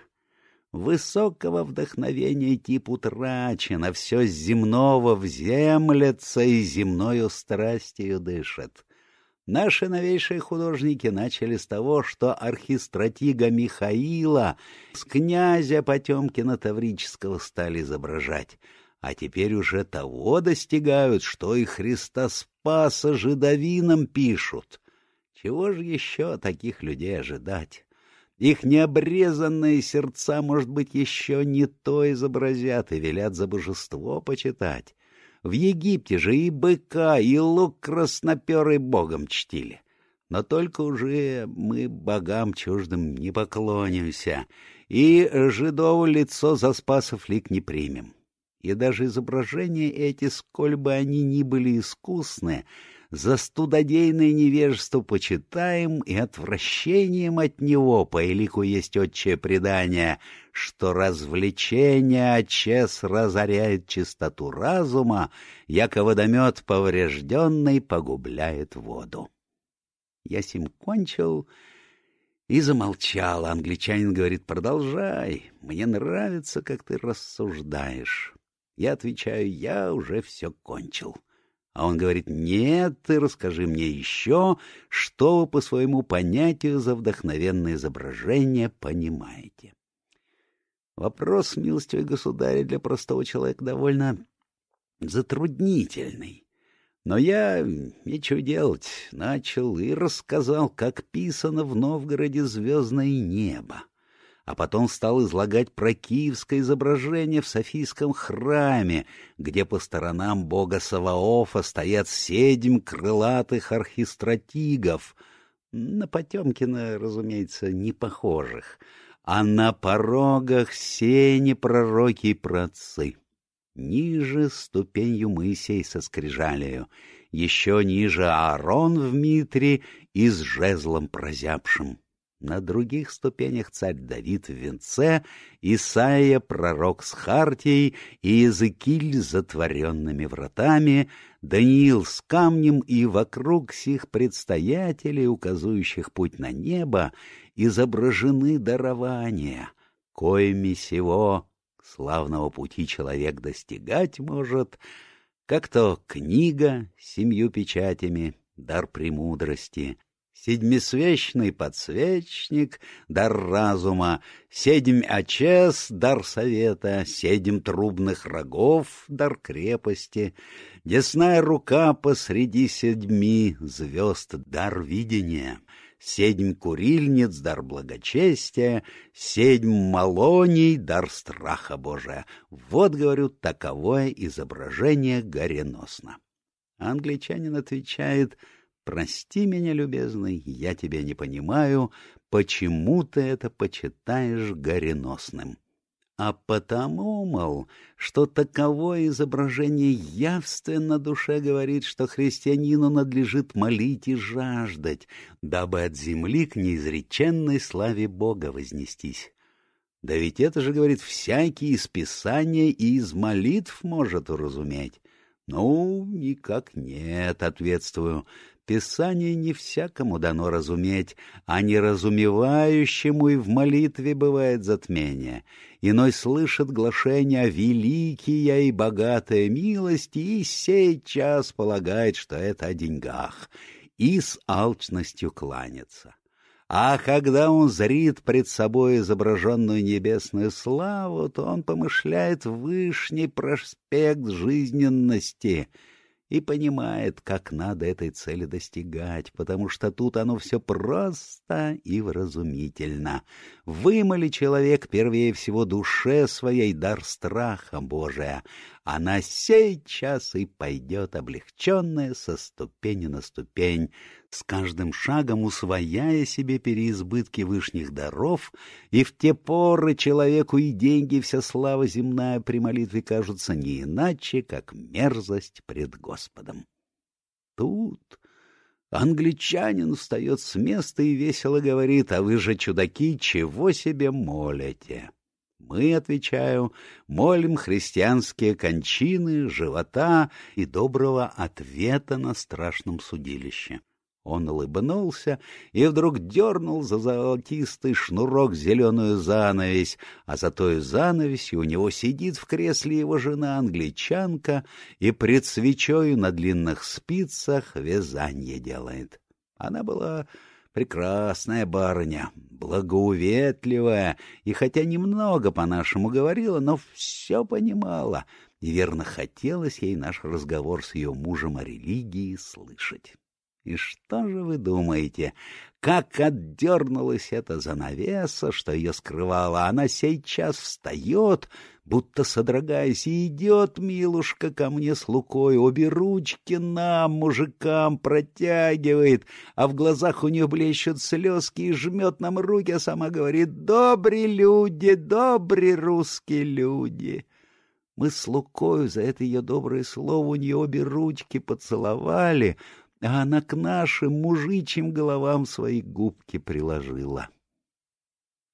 Высокого вдохновения тип утрачен, а все земного вземлется и земною страстью дышит. Наши новейшие художники начали с того, что архистратига Михаила с князя Потемкина Таврического стали изображать, а теперь уже того достигают, что и Христа Спаса жидовинам пишут. Чего же еще таких людей ожидать? Их необрезанные сердца, может быть, еще не то изобразят и велят за божество почитать. В Египте же и быка, и лук красноперый богом чтили. Но только уже мы богам чуждым не поклонимся, и жидово лицо за спасов лик не примем. И даже изображения эти, сколь бы они ни были искусны, за студодейное невежество почитаем и отвращением от него, по элику есть отчее предание, что развлечение отчес разоряет чистоту разума, яко водомет поврежденный погубляет воду. Я сим кончил и замолчал. Англичанин говорит, продолжай, мне нравится, как ты рассуждаешь. Я отвечаю, я уже все кончил. А он говорит, нет, ты расскажи мне еще, что вы по своему понятию за вдохновенное изображение понимаете. Вопрос, милостивый государь, для простого человека довольно затруднительный. Но я, нечего делать, начал и рассказал, как писано в Новгороде звездное небо а потом стал излагать про киевское изображение в Софийском храме, где по сторонам бога Саваофа стоят седьм крылатых архистратигов, на Потемкина, разумеется, не похожих, а на порогах сени пророки и праотцы. Ниже ступенью Моисей со скрижалею, еще ниже Аарон в Митре и с жезлом прозябшим. На других ступенях царь Давид в венце, Исаия пророк с Хартией и Иезекииль с затворенными вратами, Даниил с камнем и вокруг сих предстоятелей, указующих путь на небо, изображены дарования, коими сего славного пути человек достигать может, как то книга с семью печатями, дар премудрости, седьмисвечный подсвечник, дар разума, седьм очес, дар совета, седьм трубных рогов, дар крепости, десная рука посреди седьми звезд, дар видения, седьм курильниц, дар благочестия, седьм малоний, дар страха Божия. Вот, говорю, таковое изображение гореносно. Англичанин отвечает — Прости меня, любезный, я тебя не понимаю, почему ты это почитаешь гореносным. А потому, мол, что таковое изображение явственно душе говорит, что христианину надлежит молить и жаждать, дабы от земли к неизреченной славе Бога вознестись. Да ведь это же, говорит, всякий из Писания и из молитв может уразуметь. Ну, никак нет, ответствую. Писание не всякому дано разуметь, а неразумевающему и в молитве бывает затмение. Иной слышит глашение «великия и богатая милость» и сей час полагает, что это о деньгах, и с алчностью кланяться. А когда он зрит пред собой изображенную небесную славу, то он помышляет вышний проспект жизненности — и понимает, как надо этой цели достигать, потому что тут оно все просто и вразумительно. Вымоли человек первее всего душе своей дар страха Божия, а на сей час и пойдет облегченная со ступени на ступень, с каждым шагом усвояя себе переизбытки вышних даров, и в те поры человеку и деньги, вся слава земная при молитве кажутся не иначе, как мерзость пред Господом. Тут англичанин встает с места и весело говорит, а вы же, чудаки, чего себе молите? Мы, отвечаю, молим христианские кончины, живота и доброго ответа на страшном судилище. Он улыбнулся и вдруг дернул за золотистый шнурок зеленую занавесь, а за той занавесью у него сидит в кресле его жена-англичанка и пред свечою на длинных спицах вязанье делает. Она была прекрасная барыня, благоуветливая, и хотя немного по-нашему говорила, но все понимала, и верно хотелось ей наш разговор с ее мужем о религии слышать. И что же вы думаете, как отдернулась эта занавеса, что ее скрывала? Она сейчас встает, будто содрогаясь, и идет, милушка, ко мне с Лукой, обе ручки нам, мужикам, протягивает, а в глазах у нее блещут слезки и жмет нам руки, а сама говорит «Добрые люди, добрые русские люди». Мы с Лукою за это ее доброе слово у нее обе ручки поцеловали, а она к нашим мужичьим головам свои губки приложила.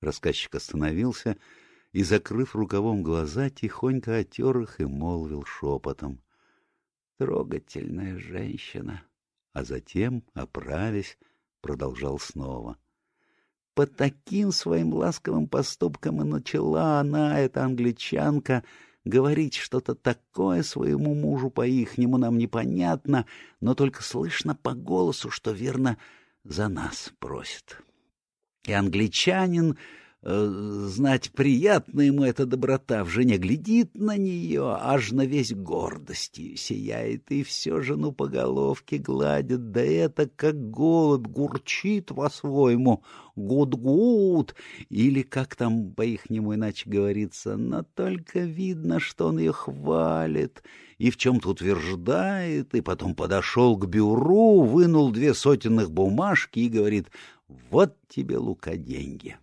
Рассказчик остановился и, закрыв рукавом глаза, тихонько отер их и молвил шепотом. Трогательная женщина. А затем, оправясь, продолжал снова. По таким своим ласковым поступкам и начала она, эта англичанка, Говорить что-то такое своему мужу по-ихнему нам непонятно, но только слышно по голосу, что верно за нас просит. И англичанин знать, приятна ему эта доброта, в жене глядит на нее, аж на весь гордостью сияет, и все жену по головке гладит, да это как голубь гурчит по-своему, good-good, или как там по-ихнему иначе говорится, но только видно, что он ее хвалит, и в чем-то утверждает, и потом подошел к бюро, вынул две сотенных бумажки и говорит, вот тебе, Лука, деньги.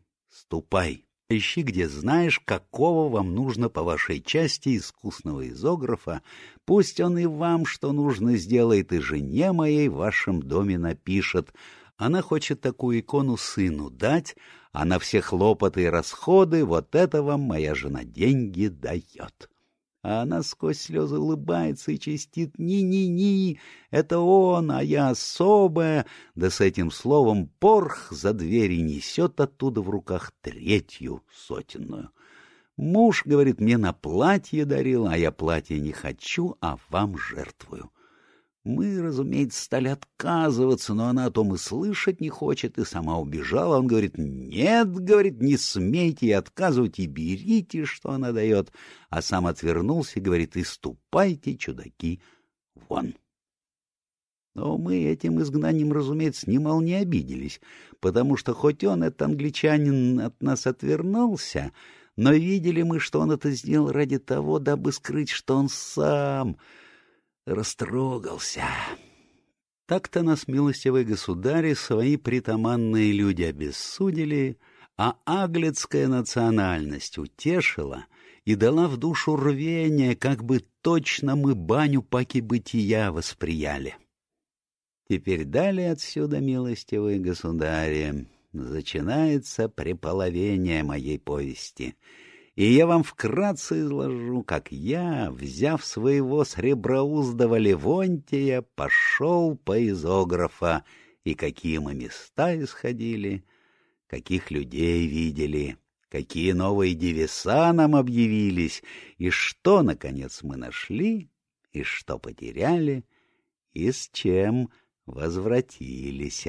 Ступай, ищи, где знаешь, какого вам нужно по вашей части искусного изографа. Пусть он и вам что нужно сделает, и жене моей в вашем доме напишет. Она хочет такую икону сыну дать, а на все хлопоты и расходы вот это вам моя жена деньги дает а она сквозь слезы улыбается и чистит «Ни-ни-ни, это он, а я особая!» Да с этим словом порх за двери несет оттуда в руках третью сотенную. Муж, говорит, мне на платье дарил, а я платье не хочу, а вам жертвую. Мы, разумеется, стали отказываться, но она о том и слышать не хочет, и сама убежала. Он говорит, нет, говорит, не смейте и отказывать, и берите, что она дает. А сам отвернулся и говорит, и ступайте, чудаки, вон. Но мы этим изгнанием, разумеется, немало не обиделись, потому что хоть он, этот англичанин, от нас отвернулся, но видели мы, что он это сделал ради того, дабы скрыть, что он сам растрогался. Так-то нас, милостивые государи, свои притаманные люди обессудили, а аглицкая национальность утешила и дала в душу рвение, как бы точно мы баню паки бытия восприяли. Теперь далее отсюда, милостивые государи, начинается преполовение моей повести — и я вам вкратце изложу, как я, взяв своего среброуздого Левонтия, пошел по изографа, и какие мы места исходили, каких людей видели, какие новые девеса нам объявились, и что, наконец, мы нашли, и что потеряли, и с чем возвратились.